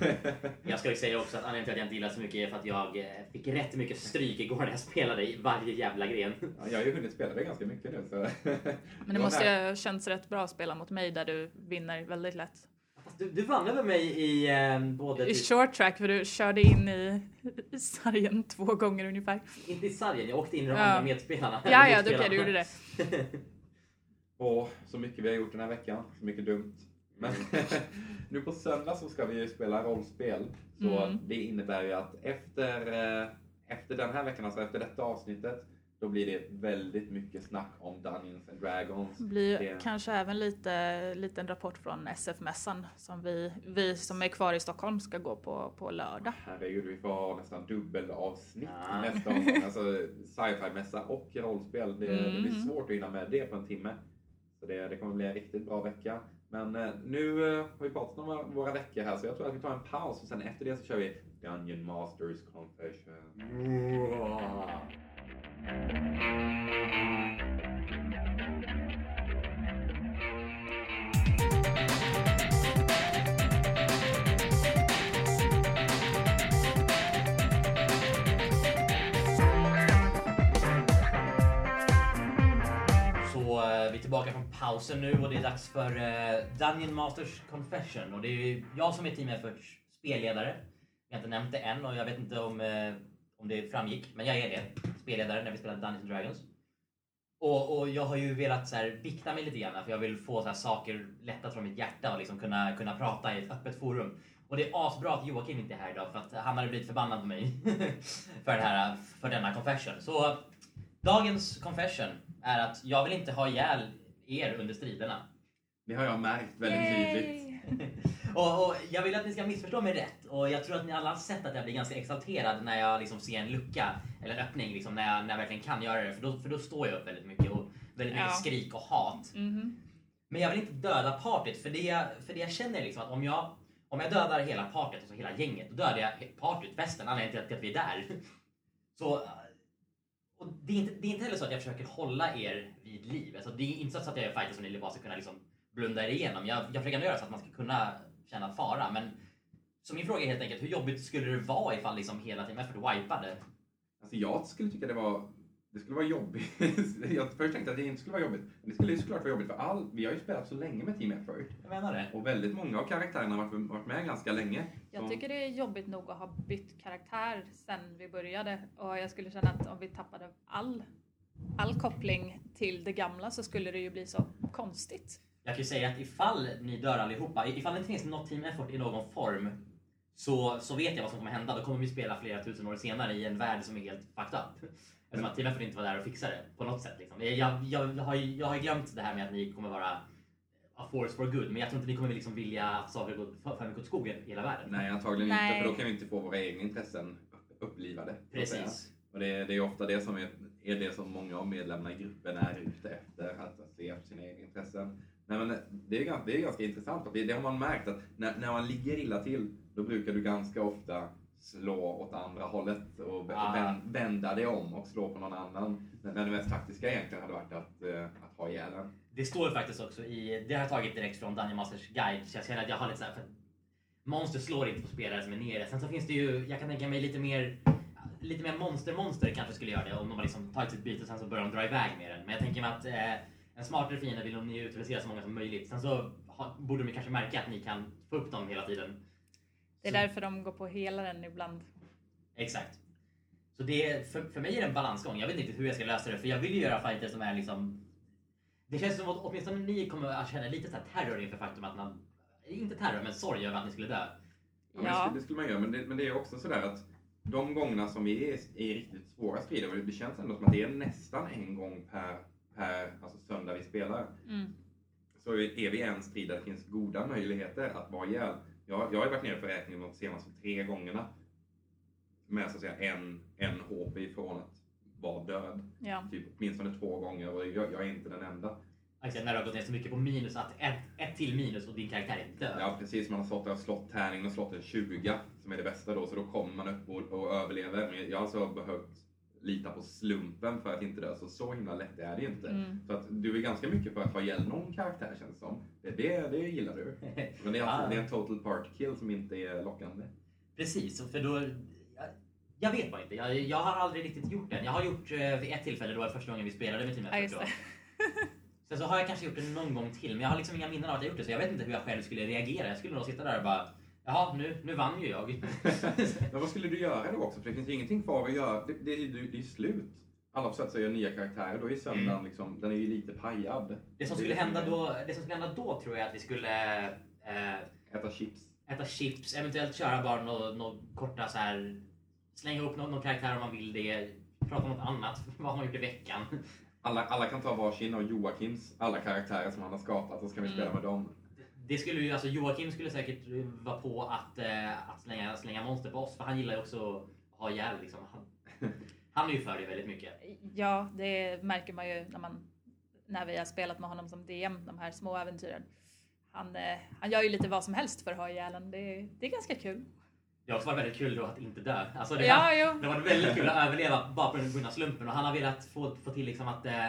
Jag ska ju säga också att anledningen till att jag inte gillar så mycket är för att jag eh, fick rätt mycket stryk igår när jag spelade i varje jävla gren. ja, jag har ju hunnit spela det ganska mycket nu. Så Men det måste ju ha känts rätt bra att spela mot mig där du vinner väldigt lätt. Du, du vann över mig i eh, både... I typ- short track för du körde in i, i sargen två gånger ungefär. Inte i sargen, jag åkte in i de Ja. andra medspelarna. Ja, ja, okej, du gjorde det. Åh, så mycket vi har gjort den här veckan. Så mycket dumt. Men nu på söndag så ska vi ju spela rollspel. Så Mm. det innebär ju att efter, eh, efter den här veckan, alltså efter detta avsnittet, då blir det väldigt mycket snack om Dungeons and Dragons. Det blir Det- kanske även lite liten rapport från SF-mässan som vi, vi som är kvar i Stockholm ska gå på på lördag. Herregud, vi får ha nästan dubbelavsnitt Ja. nästa omgång. Alltså sci-fi-mässa och rollspel. Det, det blir Mm. svårt att hinna med det på en timme. Så det, det kommer bli en riktigt bra vecka. Men eh, nu eh, har vi pratat om våra, veckor här så jag tror att vi tar en paus och sen efter det så kör vi Dungeon Masters Confession. Så Eh, vi är tillbaka från pausen nu och det är dags för eh, Dungeon Masters Confession. Och det är jag som är Team Efforts spelledare. Jag har inte nämnt det än och jag vet inte om, eh, om det framgick, men jag är det. Spelledare när vi spelar Dungeons and Dragons. Och, och jag har ju velat så här, vikta mig lite grann för jag vill få så här, saker lättat från mitt hjärta och liksom kunna, kunna prata i ett öppet forum. Och det är asbra att Joakim inte är här idag för att han hade blivit förbannad på mig för, det här, för denna confession. Så dagens confession är att jag vill inte ha ihjäl er under striderna. Det har jag märkt väldigt tydligt. Yay! Och, och jag vill att ni ska missförstå mig rätt. Och jag tror att ni alla har sett att jag blir ganska exalterad när jag liksom ser en lucka eller en öppning liksom, när, jag, när jag verkligen kan göra det. För då, för då står jag upp väldigt mycket och väldigt mycket Ja. skrik och hat. Mhm. Men jag vill inte döda partyt för det jag, för det jag känner är liksom att om jag, om jag dödar hela partyt, alltså hela gänget, då dödar jag partyt, festen, anledningen till att, till att vi är där. Så och det, är inte, det är inte heller så att jag försöker hålla er vid liv. Alltså, det är inte så att jag gör fighter som ni bara ska kunna liksom blunda er igenom. Jag, jag försöker göra så att man ska kunna känna fara. Men så min fråga är helt enkelt, hur jobbigt skulle det vara ifall liksom hela Team Effort wipade? Alltså jag skulle tycka det var det skulle vara jobbigt. Jag först tänkte att det inte skulle vara jobbigt. Men det skulle ju såklart vara jobbigt för all, vi har ju spelat så länge med Team Effort. Jag menar det. Och väldigt många av karaktärerna har varit, varit med ganska länge. Jag Så- tycker det är jobbigt nog att ha bytt karaktär sen vi började och jag skulle känna att om vi tappade all, all koppling till det gamla så skulle det ju bli så konstigt. Jag kan ju säga att ifall ni dör allihopa, ifall det inte finns något Team Effort i någon form så, så vet jag vad som kommer hända. Då kommer vi spela flera tusen år senare i en värld som är helt fucked up. Eftersom att Team Effort inte var där och fixade det på något sätt. Liksom. Jag, jag, jag, har jag har glömt det här med att ni kommer vara a force for good, men jag tror inte ni kommer liksom vilja att saker går för, mycket åt skogen i hela världen. Nej, antagligen Nej. inte. För då kan vi inte få våra egna intressen upp- upplivade. Precis. Och det, det är ofta det som är, är det som många av medlemmarna i gruppen är ute efter. Att, se efter sina egna intressen. Nej, men det, är, ganska- det är ganska intressant. och Det, det har man märkt att när, när man ligger illa till, då brukar du ganska ofta slå åt andra hållet och Ah. vän- vända det om och slå på någon annan. Men det mest taktiska egentligen hade varit att, eh, att ha ihjäl den. Det står faktiskt också i, det har jag tagit direkt från Dungeon Masters guide, så jag känner att jag har lite så här, för monster slår inte på spelare som är nere. Sen så finns det ju, jag kan tänka mig lite mer, lite mer monster-monster kanske skulle göra det om de har liksom tagit sitt byte och sen så börjar de dra iväg med den. Men jag tänker mig att eh, en smartare fiende vill de neutralisera så många som möjligt. Sen så ha, borde de kanske märka att ni kan få upp dem hela tiden. Det är Så- därför de går på hela den ibland. Exakt. Så det, för, för mig är det en balansgång. Jag vet inte hur jag ska lösa det för jag vill ju göra fighter som är liksom... Det känns som att åtminstone ni kommer att känna lite så här terror inför faktum att man... Inte terror, men sorg över att ni skulle dö. Ja, Ja, skulle, det skulle man göra, men det, men det är också sådär att de gångerna som vi är i riktigt svåra strider, och det känns ändå som att det är nästan en gång per, per alltså söndag vi spelar, mm. så är är vi i en strid där det finns goda möjligheter att vara ihjäl. Jag, jag har varit nere för räkning de senaste tre gångerna med så att säga en, en HP ifrån att vara död. ja. Typ åtminstone två gånger och jag, jag är inte den enda. Alltså, när du har gått ner så mycket på minus att ett, ett till minus och din karaktär är död. Ja precis, man har och slått tärningen och slått en 20 som är det bästa då, så då kommer man upp och, och överlever. Men jag har alltså behövt lita på slumpen för att inte dö, så så himla lätt är det ju inte. Mm. Så att du är ganska mycket för att ha ihjäl någon karaktär känns det som. Det, det, det gillar du. Men det är, alltså, Ah. det är en total party kill som inte är lockande. Precis, för då... Jag, jag vet bara inte. Jag, jag har aldrig riktigt gjort den. Jag har gjort eh, vid ett tillfälle, då var det första gången vi spelade med Team Ja, just Effort. det. då. Sen så har jag kanske gjort det någon gång till, men jag har liksom inga minnen av att jag gjort det. Så jag vet inte hur jag själv skulle reagera. Jag skulle nog sitta där och bara... Jaha, nu, nu vann ju jag. Men vad skulle du göra då också? För det finns ju ingenting kvar att göra. Det, det, är ju- det är slut. Alla försöker säga nya karaktärer. Då är söndagen Mm. liksom, den är ju lite pajad. Det som är skulle det hända är- då, det som skulle hända då tror jag att vi skulle eh, Äta chips. äta chips, eventuellt köra bara några nå korta så här slänga upp någon, någon karaktär om man vill det, prata om något annat, vad har man gjort i veckan? Alla, alla kan ta varsin av Joakims alla karaktärer som han har skapat så ska vi Mm. spela med dem. Det skulle ju, alltså Joakim skulle säkert vara på att, eh, att slänga, slänga monster på oss, för han gillar ju också att ha ihjäl liksom. Han, han är ju för det väldigt mycket. Ja, det märker man ju när, man, när vi har spelat med honom som DM, de här små äventyren. Han, eh, han gör ju lite vad som helst för att ha ihjäl en. Det, det är ganska kul. Det har också varit väldigt kul då att inte dö. Alltså det, Ja, jo. det varit väldigt kul att överleva bara på grund av slumpen och han har velat få, få till liksom att eh,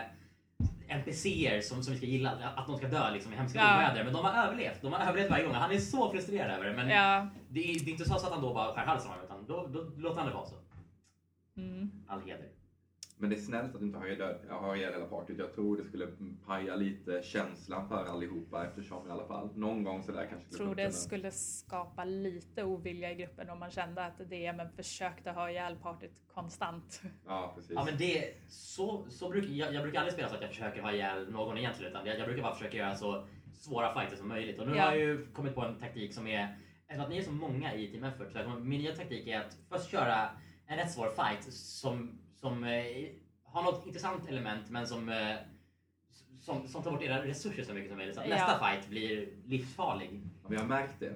NPCer som, som vi ska gilla, att de ska dö liksom i hemska Ja. oväder. Men de har överlevt. De har överlevt varje gång. Han är så frustrerad över det. Men Ja. det, är, det är inte så att han då bara skär halsen av utan då, då låter han det vara så. Mm. All heder. Men det är snällt att du inte har ihjäl, hela partyt. Jag tror det skulle paja lite känslan för allihopa eftersom i alla fall någon gång så där kanske Jag tror det skulle skapa lite ovilja i gruppen om man kände att DMen försökte ha ihjäl partyt konstant. Ja, precis. Ja, men det, så, så brukar, jag, jag brukar aldrig spela så att jag försöker ha ihjäl någon egentligen. Utan jag, jag brukar bara försöka göra så svåra fighter som möjligt. Och nu Ja. har jag ju kommit på en taktik som är, eftersom att ni är så många i Team Effort, så jag, min nya taktik är att först köra en rätt svår fight som, som eh, har något intressant element men som, eh, som, som tar bort era resurser så mycket som möjligt. Så att Ja. nästa fight blir livsfarlig. Ja, vi har märkt det.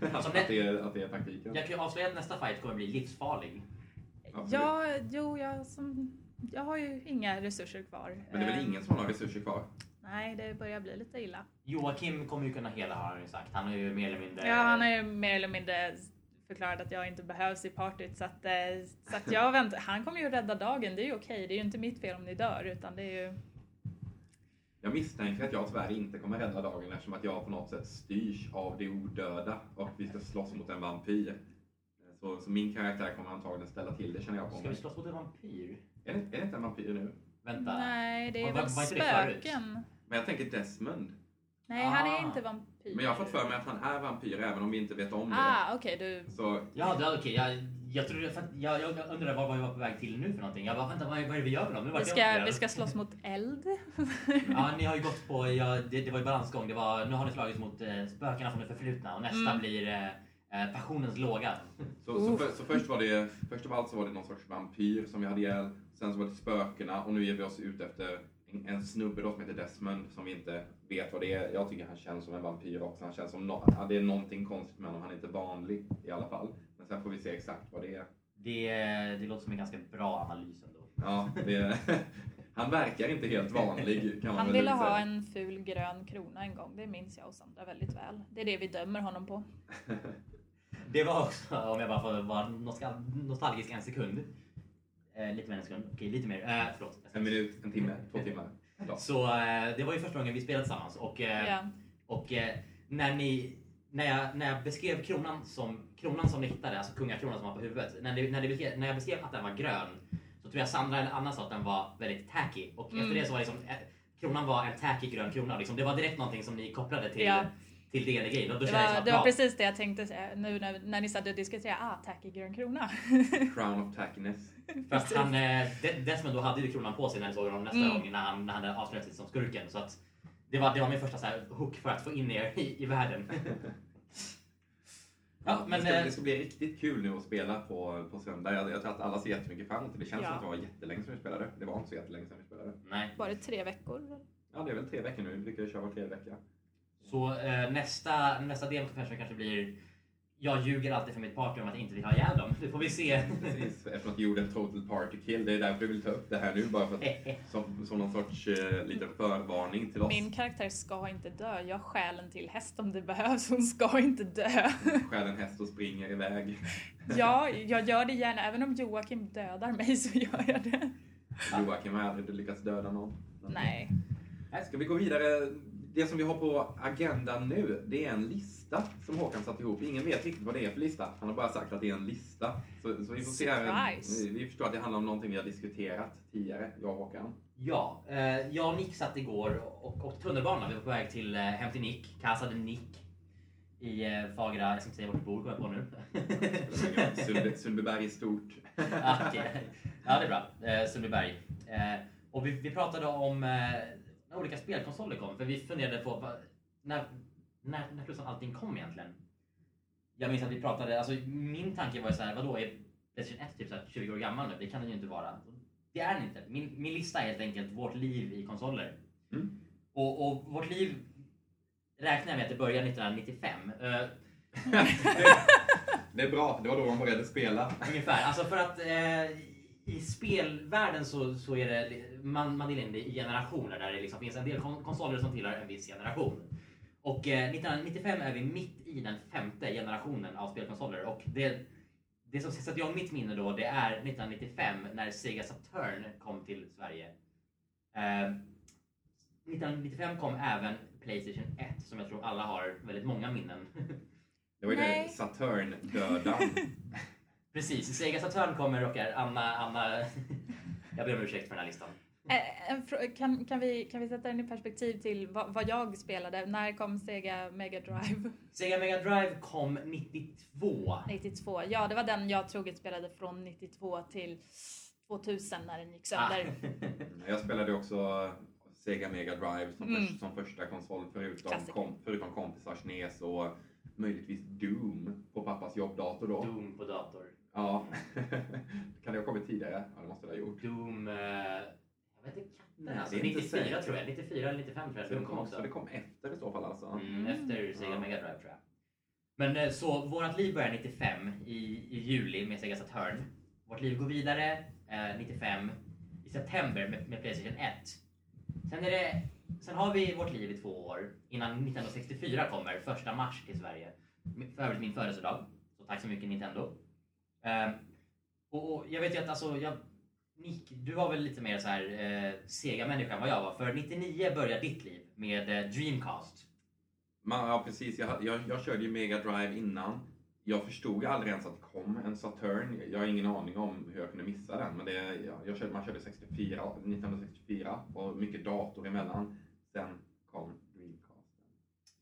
Som att, det- är, att det är taktiken. Jag kan ju avslöja att nästa fight kommer bli livsfarlig. Absolut. Ja, jo, jag, som, jag har ju inga resurser kvar. Men det är väl ingen som har några resurser kvar? Nej, det börjar bli lite illa. Joakim kommer ju kunna hela har han ju sagt. Han är ju mer eller mindre... Ja, han har ju mer eller mindre förklarat att jag inte behövs i partyt så att, eh, så att jag väntar. Han kommer ju rädda dagen, det är ju okej. Det är ju inte mitt fel om ni dör utan det är ju... Jag misstänker att jag tyvärr inte kommer rädda dagen eftersom att jag på något sätt styrs av de odöda och vi ska slåss mot en vampyr. Så, så min karaktär kommer antagligen ställa till det känner jag på Ska vi mig. slåss mot en vampyr? Är det, är det inte en vampyr nu? Vänta. Nej, det är väl det spöken. Men jag tänker Desmond. Nej, han är Ah. inte vampyr. Men jag har fått för mig att han är vampyr även om vi inte vet om det. Ah, okej, du... Så Ja, det, okej. Jag, jag, trodde, för att jag, jag undrade vad, vi var på väg till nu för någonting. Jag bara, vänta, vad, är- vad är det vi gör med dem? Nu vart Vi jag ska, vi ska slåss mot eld. Ja, ni har ju gått på, ja, det, det var ju balansgång. Det var, nu har ni slagits mot eh, spökena från det förflutna och nästa Mm. blir eh, eh, passionens låga. Så, så, för, så först var det, först av allt så var det någon sorts vampyr som vi hade ihjäl. Sen så var det spökena och nu ger vi oss ut efter en, snubbe då som heter Desmond som vi inte vet vad det är. Jag tycker han känns som en vampyr också. Han känns som no, ja, det är någonting konstigt med honom. Han är inte vanlig i alla fall. Men sen får vi se exakt vad det är. Det, det låter som en ganska bra analys ändå. Ja, det, han verkar inte helt vanlig kan man Han ville ha en ful grön krona en gång. Det minns jag och Sandra väldigt väl. Det är det vi dömer honom på. det var också, om jag bara får vara nostal- nostalgisk en sekund. Eh, lite mer än en sekund. Okej, lite mer. Eh, förlåt. En minut, en timme, två timmar. Ja. Så eh, det var ju första gången vi spelade tillsammans och, eh, Ja. och eh, när, ni, när, jag, när jag beskrev kronan som, kronan som ni hittade, alltså kungakronan som var på huvudet. När, ni, när, ni beskrev, när jag beskrev att den var grön så tror jag Sandra eller Anna sa att den var väldigt tacky. Och Mm. efter det så var liksom, eh, kronan var en tacky grön krona. Liksom, det var direkt någonting som ni kopplade till, Ja. Till D&D-grejen. Och då Det kände jag var, det var precis det jag tänkte säga nu när, när ni satt och diskuterade. Ah, tack i grön krona. Crown of tackiness. För att han, eh, De- Desmond då hade ju kronan på sig när ni såg honom nästa Mm. gång när han, när han hade avslöjat sig som skurken. Så att det, var, det var min första så här hook för att få in er i, i världen. ja, men, det, ska, eh, det ska bli riktigt kul nu att spela på, på söndag. Jag, jag tror att alla ser jättemycket fram emot det. Det känns Ja. som att det var jättelänge sedan vi spelade. Det var inte så jättelänge sedan vi spelade. nej. Var det tre veckor? Ja, det är väl tre veckor nu. Vi brukar köra var tredje vecka. Så eh, nästa, nästa DM kanske kanske blir jag ljuger alltid för mitt party om att jag inte vill ha ihjäl dem. Det får vi se. Precis, efter att du gjorde en total party kill. Det är därför du vill ta upp det här nu. Bara för att, som, som någon sorts eh, liten förvarning till oss. Min karaktär ska inte dö. Jag stjäl en till häst om det behövs. Hon ska inte dö. Stjäl en häst och springer iväg. Ja, jag gör det gärna. Även om Joakim dödar mig så gör jag det. Joakim har aldrig lyckats döda någon. Nej. Ska vi gå vidare? Det som vi har på agendan nu, det är en lista som Håkan satt ihop. Ingen vet riktigt vad det är för lista. Han har bara sagt att det är en lista. Så, så vi får se. Surprise. Vi förstår att det handlar om någonting vi har diskuterat tidigare, jag och Håkan. Ja, eh, jag och Nick satt igår och åkte tunnelbana. Vi var på väg till, eh, hem till Nick, Casa de Nick. I eh, Fagra, jag ska inte säga vart du bor, kommer jag på nu. Sundby- Sundbyberg är stort. Okej. Ja, det är bra. Eh, Sundbyberg. Eh, och vi, vi pratade om eh, när olika spelkonsoler kom. För vi funderade på vad, när, när, när tusan allting kom egentligen. Jag minns att vi pratade, alltså min tanke var ju så här, vadå är Playstation 1 typ så här 20 år gammal nu? Det kan den ju inte vara. Det är den inte. Min, min lista är helt enkelt vårt liv i konsoler. Mm. Och, och vårt liv räknar jag med att det börjar 1995. Eh, Det är bra, det var då man började spela. Ungefär. Alltså för att eh, i spelvärlden så, så är det, man, man delar in det i generationer där det liksom finns en del kon konsoler som tillhör en viss generation. Och eh, 1995 är vi mitt i den femte generationen av spelkonsoler och det, det som sätter jag mitt minne då det är 1995 när Sega Saturn kom till Sverige. Eh, 1995 kom även Playstation 1 som jag tror alla har väldigt många minnen. Det var ju. Saturn-dödan. Precis, Sega Saturn kommer och är Anna, Anna... Jag ber om ursäkt för den här listan. Eh, Kan, kan, vi, kan vi sätta den i perspektiv till vad, vad jag spelade? När kom Sega Mega Drive? Sega Mega Drive kom 92. 92. Ja, det var den jag troget spelade från 92 till 2000 när den gick sönder. Jag spelade också Sega Mega Drive som, Mm. förs- som första konsol förutom, kom, förutom kompisars NES och möjligtvis Doom på pappas jobbdator då. Doom på dator. Ja. kan det ha kommit tidigare? Ja, det måste det ha gjort. Doom... Eh, jag vet inte katten Nej, alltså. det är inte 94 säkert. tror jag. 94 eller 95 tror jag Så Doom kom kom, så också. det kom efter i så fall alltså? Mm, efter Sega Ja. Mega Drive tror jag. Men eh, så vårt liv börjar 95 i, i juli med Sega Saturn. Vårt liv går vidare eh, 95 i september med, med Playstation 1. Sen, är det, sen har vi vårt liv i två år innan 1964 kommer, första mars till Sverige. För övrigt min födelsedag. Så tack så mycket Nintendo. Eh, och, och jag vet ju att alltså, jag, Nick, du var väl lite mer så här eh, Sega-människa än vad jag var. För 99 började ditt liv med eh, Dreamcast. Man, ja precis, jag, jag, jag körde ju Mega Drive innan. Jag förstod ju aldrig ens att det kom en Saturn. Jag har ingen aning om hur jag kunde missa den. Men det, ja, jag körde, man körde 64, 1964 och mycket dator emellan. Sen kom Dreamcasten.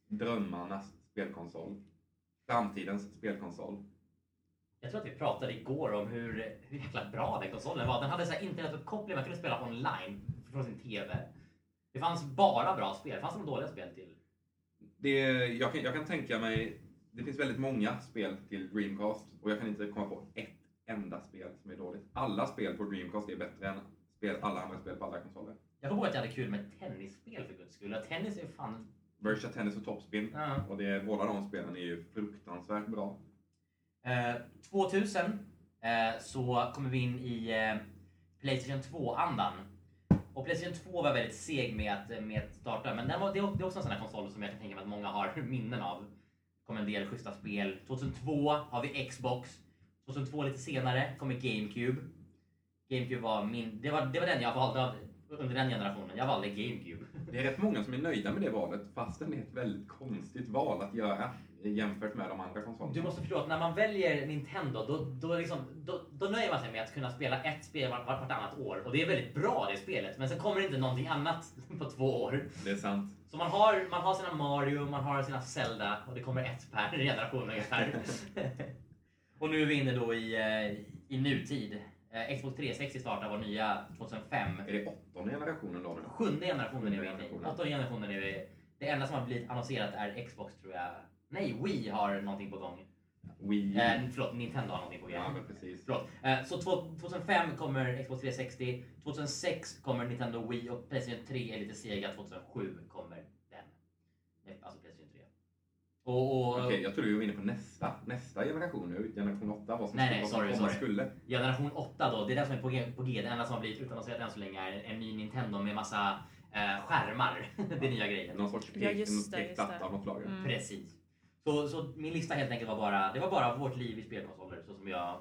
Drömmarnas spelkonsol. Framtidens spelkonsol. Jag tror att vi pratade igår om hur, hur jäkla bra den konsolen var. Den hade så här internetuppkoppling, man kunde spela online från sin TV. Det fanns bara bra spel, det fanns några dåliga spel till. Det, jag, kan, jag kan tänka mig, det finns väldigt många spel till Dreamcast och jag kan inte komma på ett enda spel som är dåligt. Alla spel på Dreamcast är bättre än spel, alla andra spel på alla konsoler. Jag kommer ihåg att jag hade kul med tennisspel för guds skull. Tennis är fan... Virtua Tennis och Topspin. Ja. Och det, båda de spelen är ju fruktansvärt bra. Eh, 2000 eh, så kommer vi in i eh, Playstation 2-andan. Och Playstation 2 var väldigt seg med att, eh, med att starta, men den var, det är också en sån här konsol som jag kan tänka mig att många har minnen av. kom en del schyssta spel. 2002 har vi Xbox. 2002 lite senare kommer GameCube. GameCube var min, det var, det var den jag valde av, under den generationen. Jag valde GameCube. Det är rätt många som är nöjda med det valet fast det är ett väldigt konstigt val att göra jämfört med de andra konsolerna. Du måste förstå att när man väljer Nintendo då, då, liksom, då, då nöjer man sig med att kunna spela ett spel vart, vart, vartannat år. Och det är väldigt bra det spelet. Men sen kommer det inte någonting annat på två år. Det är sant. Så man har, man har sina Mario, man har sina Zelda och det kommer ett per generation ungefär. och nu är vi inne då i, eh, i nutid. Eh, Xbox 360 startar vår nya 2005. Är det åttonde generationen då? Sjunde generationen är vi inne i. Åttonde generationen är vi. Det enda som har blivit annonserat är Xbox tror jag. Nej, Wii har någonting på gång. Wii. Eh, förlåt, Nintendo har någonting på gång. ja, men precis. Förlåt. Eh, så två- 2005 kommer Xbox 360, 2006 kommer Nintendo Wii och Playstation 3 är lite sega. 2007 kommer den. Nej, Alltså Playstation 3. Och, och Okej, jag trodde vi var inne på nästa, nästa generation nu. Generation 8, vad som, Nej, nej, vad som sorry, skulle. generation 8 då, det är det som är på G. På G. Det enda som har blivit utannonserat än så länge är en ny Nintendo med massa eh, skärmar. det är nya grejer. Någon sorts Ja, pekplatta det. av något slag. Mm. Precis. Så, så min lista helt enkelt var bara, det var bara vårt liv i spelkonsoler så som jag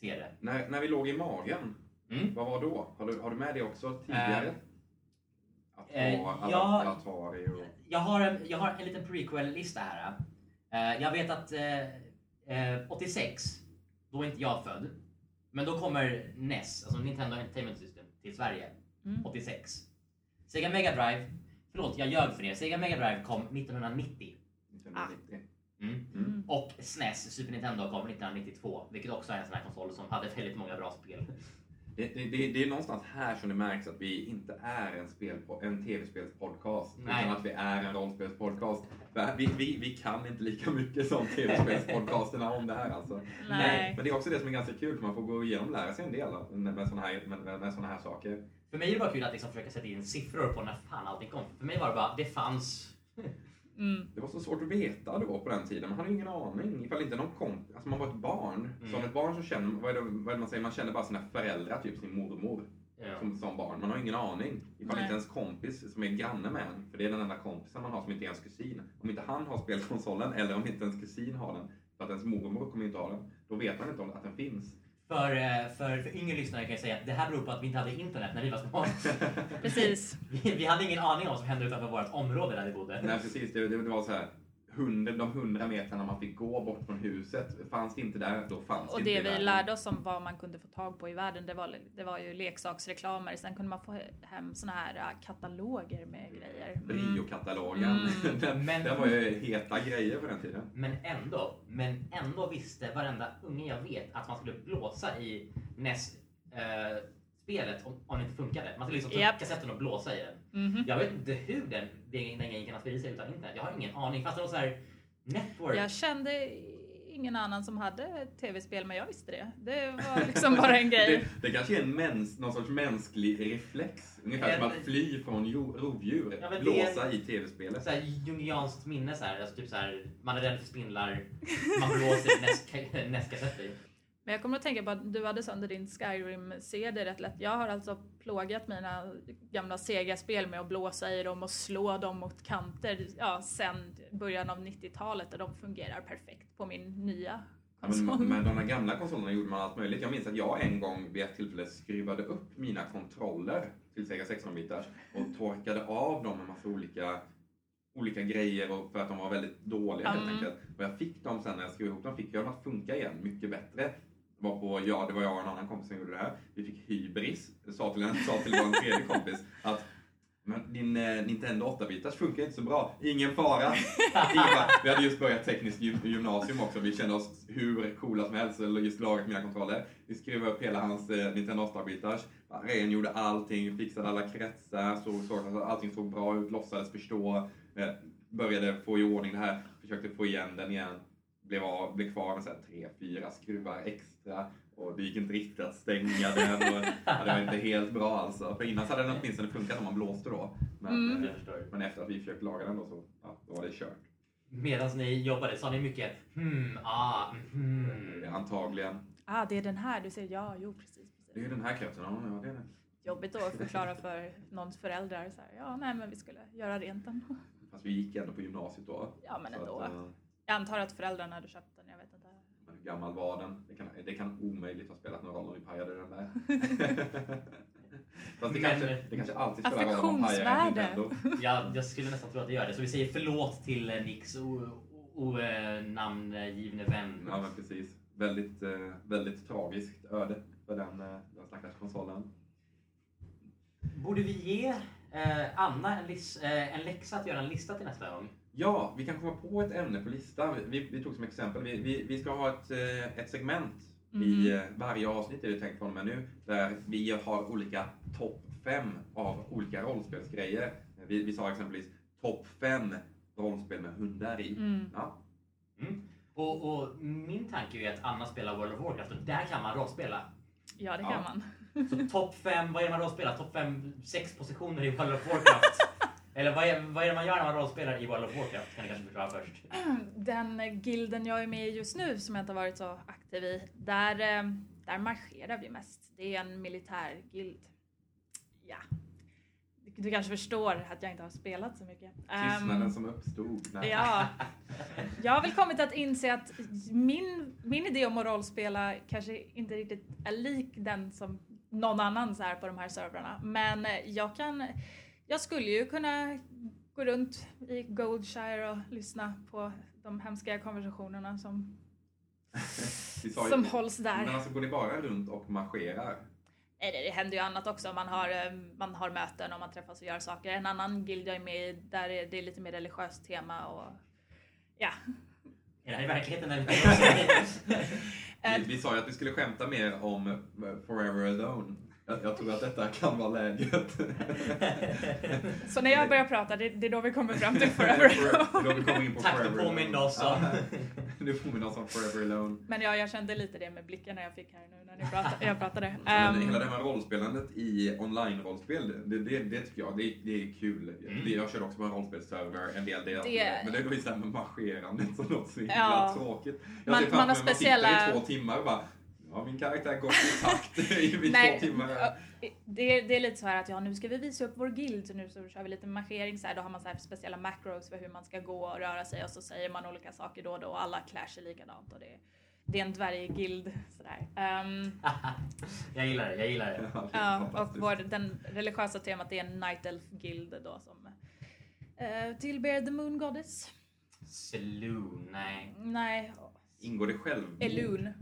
ser det. När, när vi låg i magen, Mm. vad var då? Har du, har du med det också tidigare? Att eh, ha alla ja. Atari och... Jag har en, jag har en liten prequel-lista här. Eh, jag vet att eh, eh, 86, då är inte jag född. Men då kommer NES, alltså Nintendo Entertainment System, till Sverige. Mm. 86. Sega Mega Drive, förlåt jag ljög för er. Sega Mega Drive kom 1990. 1990. Mm. Mm. Och SNES, Super Nintendo, kom 1992. Vilket också är en sån här konsol som hade väldigt många bra spel. Det, det, det, det är någonstans här som det märks att vi inte är en, spel, en tv-spelspodcast. Utan att vi är en rollspelspodcast. Vi, vi, vi kan inte lika mycket som tv-spelspodcasterna om det här alltså. Nej. Men det är också det som är ganska kul, för man får gå igenom och lära sig en del med, med sådana här, med, med, med såna här saker. För mig är det bara kul att liksom försöka sätta in siffror på när fan allting kom. För mig var det bara, det fanns. Mm. Det var så svårt att veta då på den tiden. Man hade ingen aning. Ifall inte någon kompis, alltså man var ett barn. Mm. Som ett barn så känner vad är det, vad är det man säger, man känner bara sina föräldrar, typ sin mormor. Ja. Som, som barn. Man har ingen aning. Ifall Nej. inte ens kompis som är granne med en, för det är den enda kompisen man har som inte är ens kusin. Om inte han har spelkonsolen eller om inte ens kusin har den, för att ens mormor kommer inte ha den, då vet man inte om att den finns. För, eh, för, för yngre lyssnare kan jag säga att det här beror på att vi inte hade internet när vi var små. Precis. Vi, vi hade ingen aning om vad som hände utanför vårt område där vi bodde. Nej precis, det, det, det var så här. 100, de hundra metrarna man fick gå bort från huset, fanns det inte där, då fanns Och det det inte i vi lärde oss om vad man kunde få tag på i världen, det var, det var ju leksaksreklamer. Sen kunde man få hem såna här äh, kataloger med grejer. Mm. Brio-katalogen. Mm. den, Men- den var ju heta grejer på den tiden. Men ändå, men ändå visste varenda unge jag vet att man skulle blåsa i NES eh, spelet om, om det inte funkade. Man skulle liksom ta Japp. kassetten och blåsa i den. Mhm. Jag vet inte hur den, den, den grejen kan sprida sig utan internet. Jag har ingen aning. Fast det var så här network. Jag kände ingen annan som hade tv-spel, men jag visste det. Det var liksom bara en grej. Det, det kanske är en mäns, någon sorts mänsklig reflex. Ungefär som att fly från jo, rovdjur. Ja, blåsa i tv-spelet. så här jungianskt minne så här, alltså typ så här, man är rädd för spindlar, man blåser i nästkassetter. Men jag kommer att tänka på att du hade sönder din Skyrim-CD rätt lätt. Jag har alltså plågat mina gamla Sega-spel med att blåsa i dem och slå dem mot kanter ja, sen början av 90-talet och de fungerar perfekt på min nya Ja, men, konsol. men de här gamla konsolerna gjorde man allt möjligt. Jag minns att jag en gång vid ett tillfälle skruvade upp mina kontroller till Sega 16-bitars och torkade av dem med massa olika, olika grejer och för att de var väldigt dåliga helt Mm. enkelt. Och jag fick dem sen när jag skrev ihop dem, fick jag dem att funka igen mycket bättre. Var på, ja, det var jag och en annan kompis som gjorde det här. Vi fick hybris. Sa till en, sa till vår tredje kompis att men din eh, Nintendo 8-bitars funkar inte så bra. Ingen fara. Ingen. Vi hade just börjat tekniskt gym- gymnasium också. Vi kände oss hur coola som helst. Eller just lagat mina kontroller. Vi skrev upp hela hans eh, Nintendo 8-bitars. Rengjorde allting, fixade alla kretsar. Såg, såg att allting såg bra ut. Låtsades förstå. Eh, började få i ordning det här. Försökte få igen den igen. Blev, av, blev kvar med så här tre, fyra skruvar extra. Och det gick inte riktigt att stänga den. Och, ja, det var inte helt bra alltså. För innan så hade den åtminstone funkat om man blåste då. Men, Mm. eh, men efter att vi försökte laga den då så ja, då var det kört. Medan ni jobbade sa ni mycket hmm, ah, hmm. Eh, Antagligen. Ah, det är den här du ser. Ja, jo precis. Det är ju precis. den här kretsen. Ja, ja, det är det. Jobbigt då att förklara för någons föräldrar så här. Ja, nej, men vi skulle göra rent den. Fast vi gick ändå på gymnasiet då. Ja, men ändå. Att, eh, Jag antar att föräldrarna hade köpt den, jag vet inte. men hur gammal var den? Det kan, det kan omöjligt ha spelat någon roll om vi pajade den där. Fast det, kanske, det kanske alltid spelar roll om man pajar. Nintendo. Jag, jag skulle nästan tro att det gör det. Så vi säger förlåt till eh, Nicks o- o- eh, namngivne vän. Ja, men precis. Väldigt, eh, väldigt tragiskt öde för den, eh, den stackars konsolen. Borde vi ge eh, Anna en, en läxa att göra en lista till nästa gång? Ja, vi kan komma på ett ämne på listan. Vi, vi tog som exempel, vi, vi, vi ska ha ett, eh, ett segment i eh, varje avsnitt är det tänkt från och med nu, där vi har olika topp fem av olika rollspelsgrejer. Vi, vi sa exempelvis topp fem rollspel med hundar i. Mm. Ja, Mm. Och, och min tanke är att Anna spelar World of Warcraft och där kan man rollspela. Ja, det Ja. kan man. Så topp fem, vad är det man rollspelar? Topp fem, sex positioner i World of Warcraft? Eller vad är, vad är det man gör när man rollspelar i World of Warcraft? Kan du kanske förklara först. Den gilden jag är med i just nu, som jag inte har varit så aktiv i, där, eh, där marscherar vi mest. Det är en militärgild. Ja. Du kanske förstår att jag inte har spelat så mycket. tystnaden Ehm, som uppstod. när- Ja. Jag har väl kommit att inse att min, min idé om att rollspela kanske inte riktigt är lik den som någon annan så här på de här servrarna. Men eh, jag kan, jag skulle ju kunna gå runt i Goldshire och lyssna på de hemska konversationerna som, ju- som hålls där. Men alltså går ni bara runt och marscherar? Nej, det, det händer ju annat också. Man har, eh, man har möten och man träffas och gör saker. En annan guild jag är med i, där är det lite mer religiöst tema och ja. Är det här i verkligheten? Eller? Eh, Vi, vi sa ju att vi skulle skämta mer om eh, Forever Alone. Jag, jag tror att detta kan vara läget. Så när jag börjar prata, det, det är då vi kommer fram till Forever Alone. på Tack Forever Alone. påminnande oss om. Du påminner oss om Forever Alone. Men ja, jag kände lite det med blickarna jag fick här nu när ni pratade, jag pratade. Ehm, hela det här rollspelandet i online-rollspel, det, det, det tycker jag, det, det är kul. Mm. Det, jag kör också på en rollspelsserver en del, det, Det- men det är då det här med marscherandet som låter så himla Ja. tråkigt. Jag Man- ser framför man har mig, man sitter speciella- i två timmar och bara, ja min karaktär går i takt i Nej, två timmar. det, det är lite så här att ja, nu ska vi visa upp vår guild, så nu så kör vi lite marschering så här, då har man så här speciella macros för hur man ska gå och röra sig och så säger man olika saker då och då och alla clasher likadant och det, det är en dvärgguild sådär. Ehm, jag gillar det, jag gillar det. Ja, det Ja, och vår, den religiösa temat är en Night Elf Guild då som uh, tillber the Moon Goddess. Saloon, nej. Nej, Ingår det själv? Elun.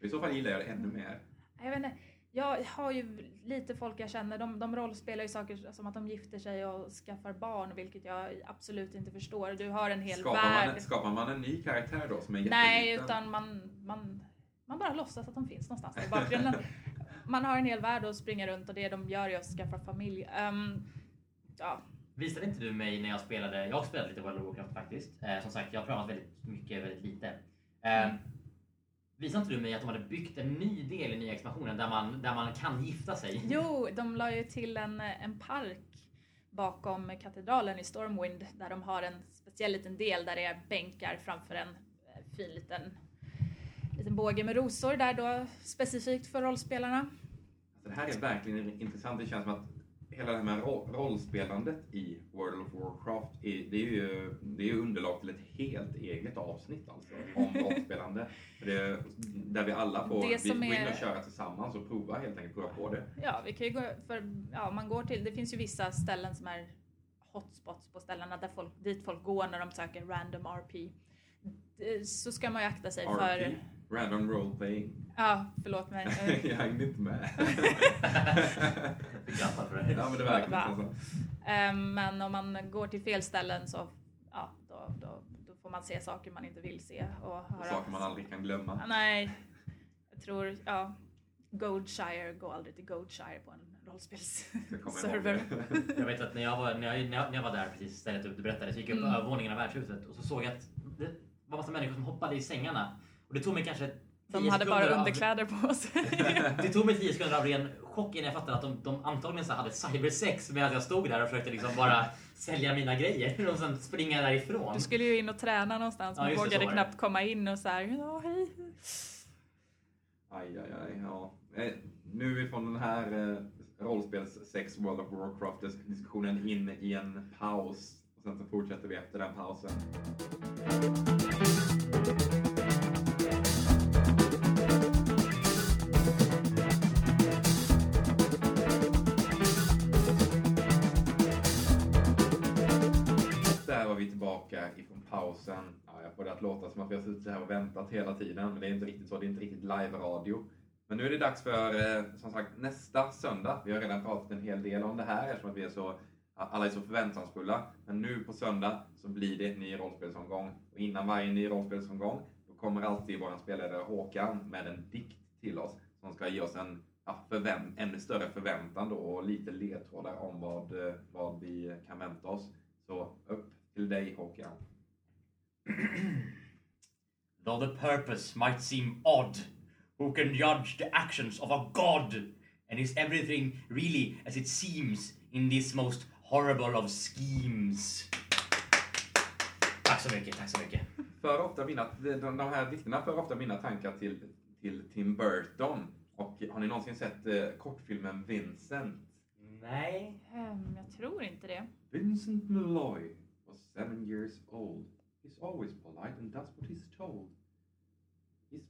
I så fall gillar jag det ännu mer. Jag vet inte, jag har ju lite folk jag känner, de, de rollspelar ju saker som att de gifter sig och skaffar barn, vilket jag absolut inte förstår. Du har en hel Skapar värld. man, skapar man en ny karaktär då som är Nej, jätteliten? utan man, man, man bara låtsas att de finns någonstans i bakgrunden. man har en hel värld att springa runt och det de gör är att skaffa familj. Ehm, ja, Visade inte du mig när jag spelade, jag har spelat lite World of Warcraft faktiskt. Eh, som sagt, jag har prövat väldigt mycket, väldigt lite. Eh, visade inte du mig att de hade byggt en ny del i nya expansionen där man, där man kan gifta sig? Jo, de la ju till en, en park bakom katedralen i Stormwind där de har en speciell liten del där det är bänkar framför en eh, fin liten, liten båge med rosor där då specifikt för rollspelarna. Alltså, det här är verkligen intressant. Det känns som att hela det här med ro- rollspelandet i World of Warcraft, är, det, är ju, det är underlag till ett helt eget avsnitt alltså, om rollspelande. Det, där vi alla får Det vi, som gå in och köra tillsammans och prova helt enkelt, prova på det. Ja, vi kan ju gå för, ja, man går till, det finns ju vissa ställen som är hotspots på ställena där folk, dit folk går när de söker random RP. Eh, Så ska man ju akta sig för, RP, Random Role Playing. ja förlåt mig. Jag hängde inte med. För det. ja men det verkar Va? så. Eh, Men om man går till fel ställen så ja, då, då, då får man se saker man inte vill se och höra. Saker man aldrig kan glömma. Nej, jag tror, ja, Goldshire, gå aldrig till Goldshire på en rollspelsserver. Jag vet att när jag var, när jag, när jag, var där precis stället du berättade så gick jag upp på Mm. övervåningen av värdshuset och så såg jag att det var massa människor som hoppade i sängarna. Och det tog mig kanske De 10 hade bara sekunder av- underkläder på sig. Det tog mig 10 sekunder av ren chock innan jag fattade att de, de antagligen så hade cybersex medan jag stod där och försökte liksom bara sälja mina grejer och sen springa därifrån. Du skulle ju in och träna någonstans Ja, men vågade knappt komma in och så här, ja hej. Aj, aj, aj. Ja. Eh, Nu ifrån den här eh, rollspels 6 World of Warcraft-diskussionen in i en paus. Och sen så fortsätter vi efter den pausen. Vi tillbaka ifrån pausen. Ja, jag får det att låta som att vi har suttit här och väntat hela tiden, men det är inte riktigt så. Det är inte riktigt live-radio. Men nu är det dags för, eh, som sagt, nästa söndag. Vi har redan pratat en hel del om det här eftersom att vi är så, alla är så förväntansfulla. Men nu på söndag så blir det en ny rollspelsomgång. Och innan varje ny rollspelsomgång då kommer alltid vår spelare Håkan med en dikt till oss som ska ge oss en ja, förvänt, ännu större förväntan då och lite ledtrådar om vad, eh, vad vi kan vänta oss. Så till dig Håkan. Though the purpose might seem odd, who can judge the actions of a god? And is everything really as it seems in this most horrible of schemes? Tack så mycket, tack så mycket. För ofta mina, de, de här dikterna för ofta mina tankar till, till Tim Burton. Och har ni någonsin sett eh, kortfilmen Vincent? Nej. Ehm, jag tror inte det. Vincent Malloy seven years old. He's always polite and does what he's told. He's...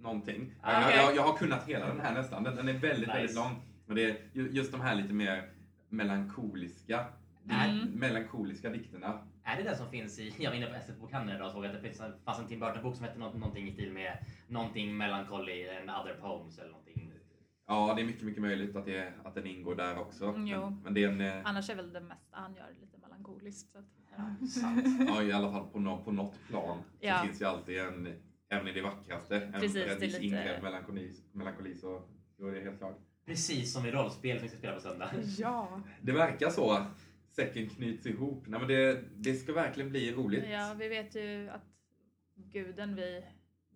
Någonting. Ah, jag, jag, jag har kunnat hela den här nästan. Den, den är väldigt, väldigt Nice. lång. Men det är ju- just de här lite mer melankoliska, Mm. melankoliska dikterna. Är det den som finns i, jag var inne på SF Bokhandeln idag och såg att det finns, fanns en Tim Burton-bok som hette nå- någonting i stil med någonting melancholy and other poems eller någonting. Ja, det är mycket, mycket möjligt att, det, att den ingår där också. Mm, jo. Men, men det är en... eh, Annars är väl det mesta han gör lite melankoliskt. Så att, sant. Ja, i alla fall på, nå- på något plan. Ja. Så finns ju alltid en, även i det vackraste, en, Precis, ingrävd melankoli, melankoli så då är det helt klart. Precis som i rollspel som vi ska spela på söndag. ja. Det verkar så. Säcken knyts ihop. Nej, men det, det ska verkligen bli roligt. ja, vi vet ju att guden vi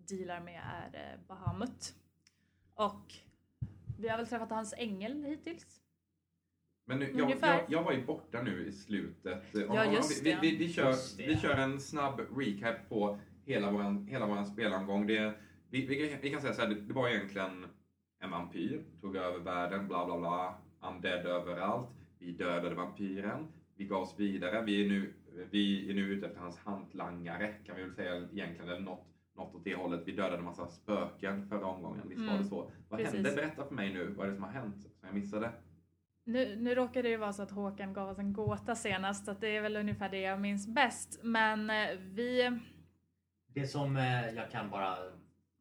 dealar med är eh, Bahamut. Och vi har väl träffat hans ängel hittills. Men nu, jag, jag, jag var ju borta nu i slutet. Ja, just vi, det. vi, vi, vi, kör, Just det. vi kör en snabb recap på hela våran, hela våran spelomgång. Det, vi, vi, vi kan säga så här, det, var egentligen en vampyr, tog över världen, bla bla bla, undead överallt. Vi dödade vampyren, vi gav oss vidare. Vi är nu, vi är nu ute efter hans hantlangare, kan vi väl säga egentligen, eller något, något åt det hållet. Vi dödade en massa spöken förra omgången, visst var Mm, det så? Vad precis. hände? Berätta för mig nu, vad är det som har hänt som jag missade? Nu, nu råkade det ju vara så att Håkan gav oss en gåta senast, så att det är väl ungefär det jag minns bäst. Men eh, vi... Det som eh, jag kan bara,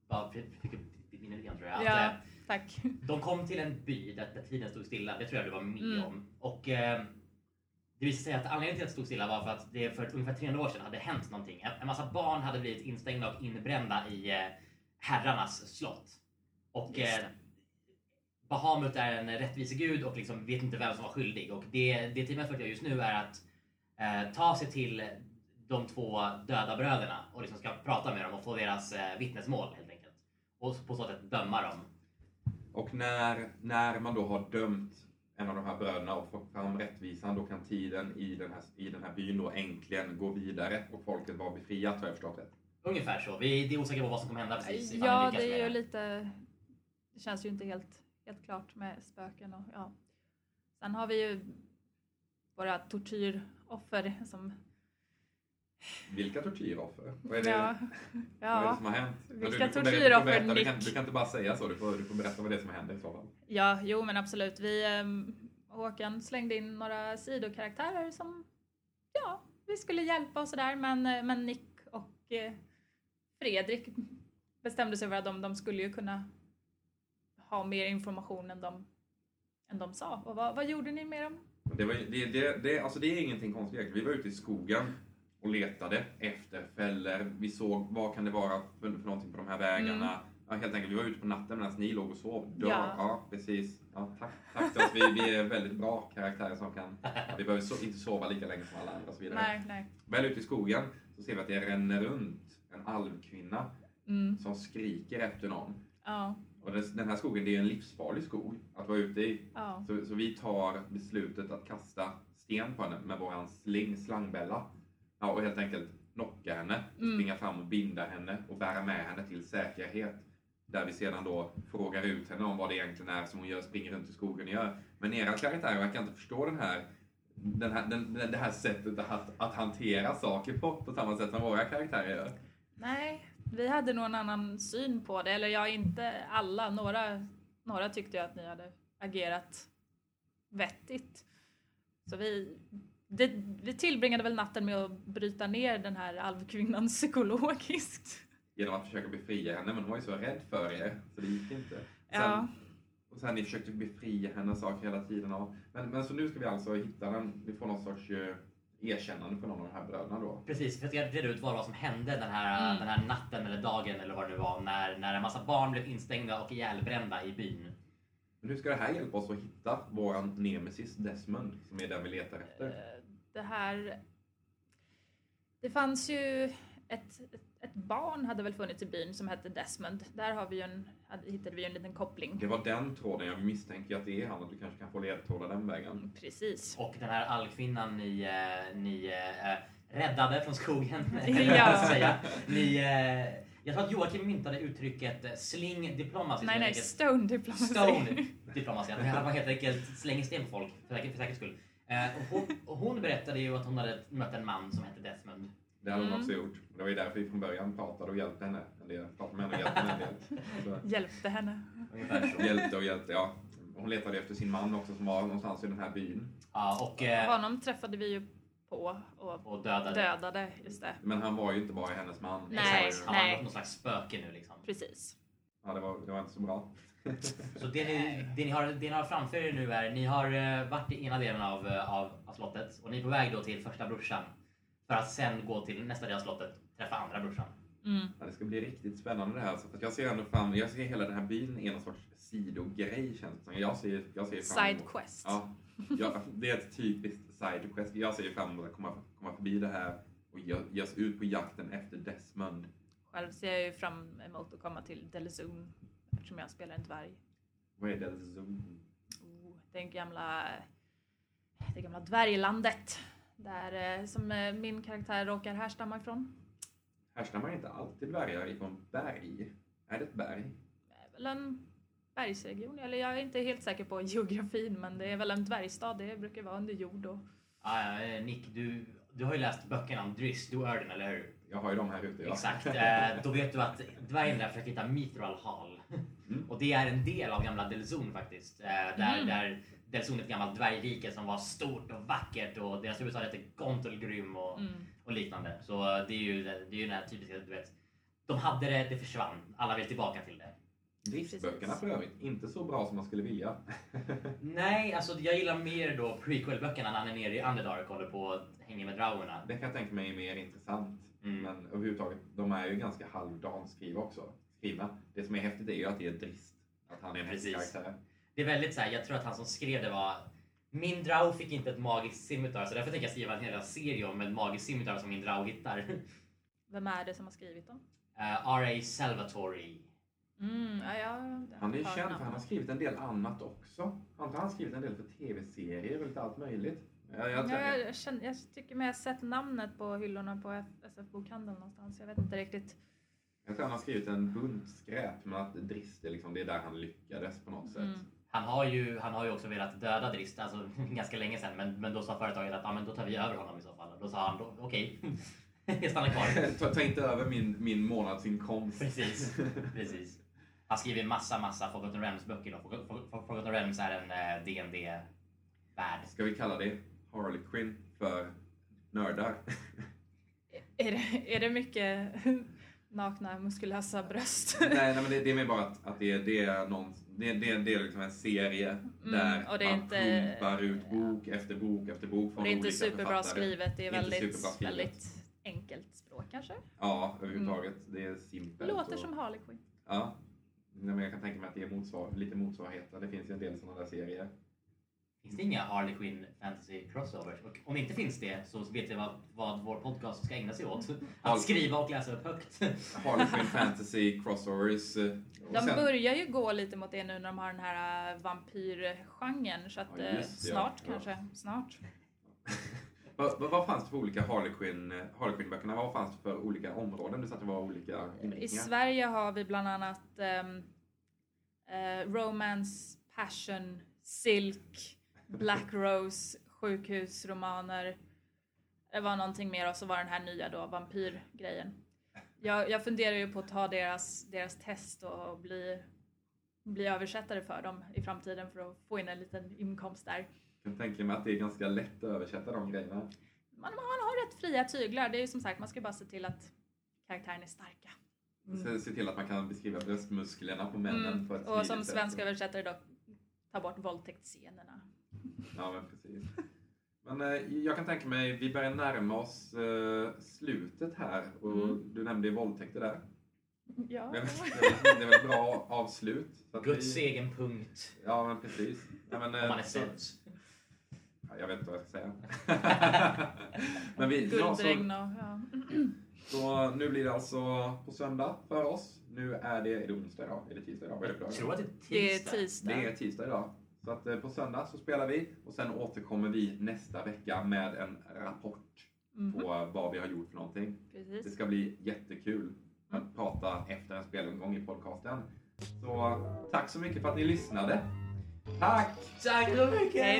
bara fick upp minne lite grann tror jag. Att, Ja, eh, tack. De kom till en by där, där tiden stod stilla. Det tror jag du var med Mm. om. Och det visade sig att anledningen till att det stod stilla var för att det för ungefär 300 år sedan hade hänt någonting. En, massa barn hade blivit instängda och inbrända i herrarnas slott. Och. Bahamut är en rättvisegud och liksom vet inte vem som var skyldig. Och det, det teamet för gör just nu är att eh, ta sig till de två döda bröderna och liksom ska prata med dem och få deras eh, vittnesmål helt enkelt. Och på så sätt döma dem. Och när, när man då har dömt en av de här bröderna och fått fram rättvisan, då kan tiden i den här, i den här byn då äntligen gå vidare och folket vara befriat, har jag förstått rätt. Ungefär så. Vi det är osäkra på vad som kommer hända precis. Ja, det är ju lite... Det känns ju inte helt, helt klart med spöken och ja. Sen har vi ju våra tortyroffer som... Vilka tortyroffer? Vad är det, Ja, vad är det som har hänt? Vilka du tortyroffer, du, får berätta, du, kan, du kan inte bara säga så, du får, du får berätta vad det är som händer i så fall. ja, jo men absolut. Vi, um, Håkan slängde in några sidokaraktärer som, ja, vi skulle hjälpa och sådär. Men, eh, men Nick och eh, Fredrik bestämde sig för att de, de skulle ju kunna ha mer information än de, än de sa. Och vad, vad gjorde ni med dem? Det, var, det, det, det, alltså det är ingenting konstigt. Vi var ute i skogen och letade efter fällor. Vi såg vad kan det vara för, för någonting på de här vägarna. Ja, helt enkelt, vi var ute på natten medan ni låg och sov. Dör. Ja. Ja. precis. Ja, tack, tack till oss. Vi, vi är väldigt bra karaktärer som kan... Vi behöver so inte sova lika länge som alla andra och så vidare. Nej, nej. Väl ute i skogen så ser vi att det ränner runt en alvkvinna Mm, som skriker efter någon. ja, Och den här skogen, det är en livsfarlig skog att vara ute i. ja. Så, så vi tar beslutet att kasta sten på henne med våran sling, slangbälla. Ja, och helt enkelt knocka henne, Mm. springa fram och binda henne och bära med henne till säkerhet. Där vi sedan då frågar ut henne om vad det egentligen är som hon gör, springer runt i skogen och gör. Men era karaktärer verkar inte förstå den här, den här, den, det här sättet att, att hantera saker på, på samma sätt som våra karaktärer gör. Nej, vi hade nog en annan syn på det. Eller ja, inte alla. Några, några tyckte ju att ni hade agerat vettigt. Så vi, det, vi tillbringade väl natten med att bryta ner den här alvkvinnan psykologiskt. Genom att försöka befria henne, men hon var ju så rädd för er, så det gick inte. Sen, Ja. Och sen ni försökte befria henne saker hela tiden. Men, men så nu ska vi alltså hitta den, vi får någon sorts eh, erkännande för någon av de här bröderna då. Precis, för ska reda ut vad det var som hände den här, Mm. den här natten eller dagen eller vad det nu var när, när en massa barn blev instängda och ihjälbrända i byn. Men hur ska det här hjälpa oss att hitta våran nemesis Desmond, som är den vi letar efter? Eh, Det här... Det fanns ju ett, ett, ett barn hade väl funnits i byn som hette Desmond. Där har vi ju en, hittade vi ju en liten koppling. Det var den tråden, jag misstänker att det är han och du kanske kan få ledtrådar den vägen. Mm, Precis. Och den här allkvinnan ni, eh, ni eh, räddade från skogen. Ja. säga. Ni, eh, jag tror att Joakim myntade uttrycket sling diplomacy. Nej, nej, stone diplomacy. Stone diplomacy. Att han helt enkelt slänger sten på folk för, säker- för säkerhets skull. Eh, och hon, och hon berättade ju att hon hade mött en man som hette Desmond. Det hade hon Mm. också gjort. Det var ju därför vi från början pratade och hjälpte henne en del. Pratade med henne och hjälpte henne en del. Hjälpte henne. Hjälpte och hjälpte, ja. Hon letade efter sin man också som var någonstans i den här byn. Ja, och, eh, Honom träffade vi ju på och och dödade. dödade, just det. Men han var ju inte bara hennes man. Nej, Exakt. Han nej. var någon slags spöke nu liksom. Precis. Ja, det var, det var inte så bra. Så det ni, det, ni har, det ni har framför er nu är, ni har eh, varit i ena delen av, eh, av, av slottet och ni är på väg då till första brorsan. För att sen gå till nästa del av slottet och träffa andra brorsan. Mm. Ja, det ska bli riktigt spännande det här. Så att jag ser ändå fram jag ser hela den här byn är någon sorts sidogrej känns det som. Jag ser, jag ser fram Side emot- quest. Ja, ja, det är ett typiskt side quest. Jag ser fram emot att komma, komma förbi det här och ge, ge oss ut på jakten efter Desmond. Själv ser jag ju fram emot att komma till Delzoon eftersom jag spelar en dvärg. Vad är Delzoon? Oh, det gamla, det gamla dvärglandet där, eh, som eh, min karaktär råkar härstamma ifrån. Härstammar inte alltid dvärgar ifrån berg? Är det ett berg? Det är väl en bergsregion, eller jag är inte helt säker på geografin men det är väl en dvärgstad, det brukar vara under jord. Och... Ah, ja, eh, Nick, du, du har ju läst böckerna om Driss, du Erden, eller hur? Jag har ju dem här ute. Ja. Exakt. Eh, då vet du att dvärgen där försöker hitta Mithril Hall. Mm. Och det är en del av gamla Delzon faktiskt. Eh, där, Mm. där Delzon är ett gammalt dvärgrike som var stort och vackert och deras huvudstad hette Gontelgrym och, Mm. och liknande. Så eh, det är ju, det är ju den här typiska, du vet. De hade det, det försvann. Alla vill tillbaka till det. Driftböckerna för övrigt, inte så bra som man skulle vilja. Nej, alltså jag gillar mer då prequel-böckerna när han är nere i Underdark och håller på och hänger med draorna. Det kan jag tänka mig är mer intressant. Mm. Men överhuvudtaget, de är ju ganska halvdant skrivna också. Skrivna. Det som är häftigt är ju att det är Drist. Att han är en häftig Precis. karaktär. Det är väldigt så här, jag tror att han som skrev det var min Drau fick inte ett magiskt scimitar så därför tänker jag skriva en hel serie om en magisk scimitar som min Drau hittar. Vem är det som har skrivit dem? Uh, R.A. Salvatori. Mm, ja, ja, Han är ju känd för att han har skrivit en del annat också. Han har han skrivit en del för tv-serier och lite allt möjligt. Jag, jag, Ja, jag, känner, jag tycker mig ha sett namnet på hyllorna på SF-bokhandeln någonstans. Jag vet inte riktigt. jag tror han har skrivit en bunt skräp, men att Drist är, liksom, det är där han lyckades på något sätt. Han har, ju, han har ju också velat döda Drist alltså, ganska länge sedan men, men då sa företaget att ah, men då tar vi över honom i så fall. Då sa han okej, jag stannar kvar. ta, ta inte över min, min månadsinkomst. Precis, precis. Han skriver massa, massa Forgotten Realms böcker. Då. Forg- Forg- Forgotten Realms är en eh, D&D värld Ska vi kalla det Harley Quinn för nördar? Är det, är det mycket nakna muskulösa bröst? nej, nej, men det, det är mer bara att, att det, det är någon, det, det, det är liksom en serie där Mm, och det är man inte- pumpar ut bok efter bok efter bok från det är inte olika superbra författare. skrivet. Det är väldigt, superbra skrivet. väldigt enkelt språk kanske. Ja, överhuvudtaget. Det är simpelt. Låter och, som Harley Quinn. Ja. Nej, men jag kan tänka mig att det är motsvar, lite motsvarigheter. Det finns ju en del sådana där serier. Finns det inga Harley Quinn fantasy crossovers? Och om det inte finns det så vet vi vad, vad vår podcast ska ägna sig åt. Att skriva och läsa upp högt. Harley Quinn Fantasy Crossovers. eh, De sen- börjar ju gå lite mot det nu när de har den här äh, vampyrgenren. Så att Ja, eh, just det, snart ja. kanske. Snart. Vad, vad, vad fanns det för olika Harley Quinn, eh, Harley Quinn-böckerna? Vad fanns det för olika områden? Du sa att det var olika I inriktningar. Sverige har vi bland annat ehm, eh, Romance, Passion, Silk, Black Rose, sjukhusromaner. Det var någonting mer och så var den här nya då, vampyrgrejen. Jag, jag funderar ju på att ta deras, deras test och bli, bli översättare för dem i framtiden för att få in en liten inkomst där. Jag kan tänka mig att det är ganska lätt att översätta de grejerna. Man, man har rätt fria tyglar. Det är ju som sagt, man ska bara se till att karaktären är starka. Se, se till att man kan beskriva bröstmusklerna på männen Mm. på ett Och som svensk översättare då, ta bort våldtäktsscenerna. Ja, men precis. Men eh, jag kan tänka mig, vi börjar närma oss eh, slutet här och Mm. du nämnde ju våldtäkter där. Ja. Det är, väl- det är väl ett bra avslut. Så att Guds vi, egen punkt. Ja, men precis. Ja, men, eh, Om man är så- sämst. Ja, jag vet inte vad jag ska säga. men vi, ja, så. Ja. så nu blir det alltså på söndag för oss. Nu är det, är det onsdag idag? Är det tisdag idag? Är det? Jag tror att det är Det är tisdag. tisdag. Det är tisdag idag. Så att eh, på söndag så spelar vi och sen återkommer vi nästa vecka med en rapport Mhm, på vad vi har gjort för någonting. Det Precis. ska bli jättekul att prata efter en spelomgång i podcasten. Så tack så mycket för att ni lyssnade. Tack! Tack så mycket! Hej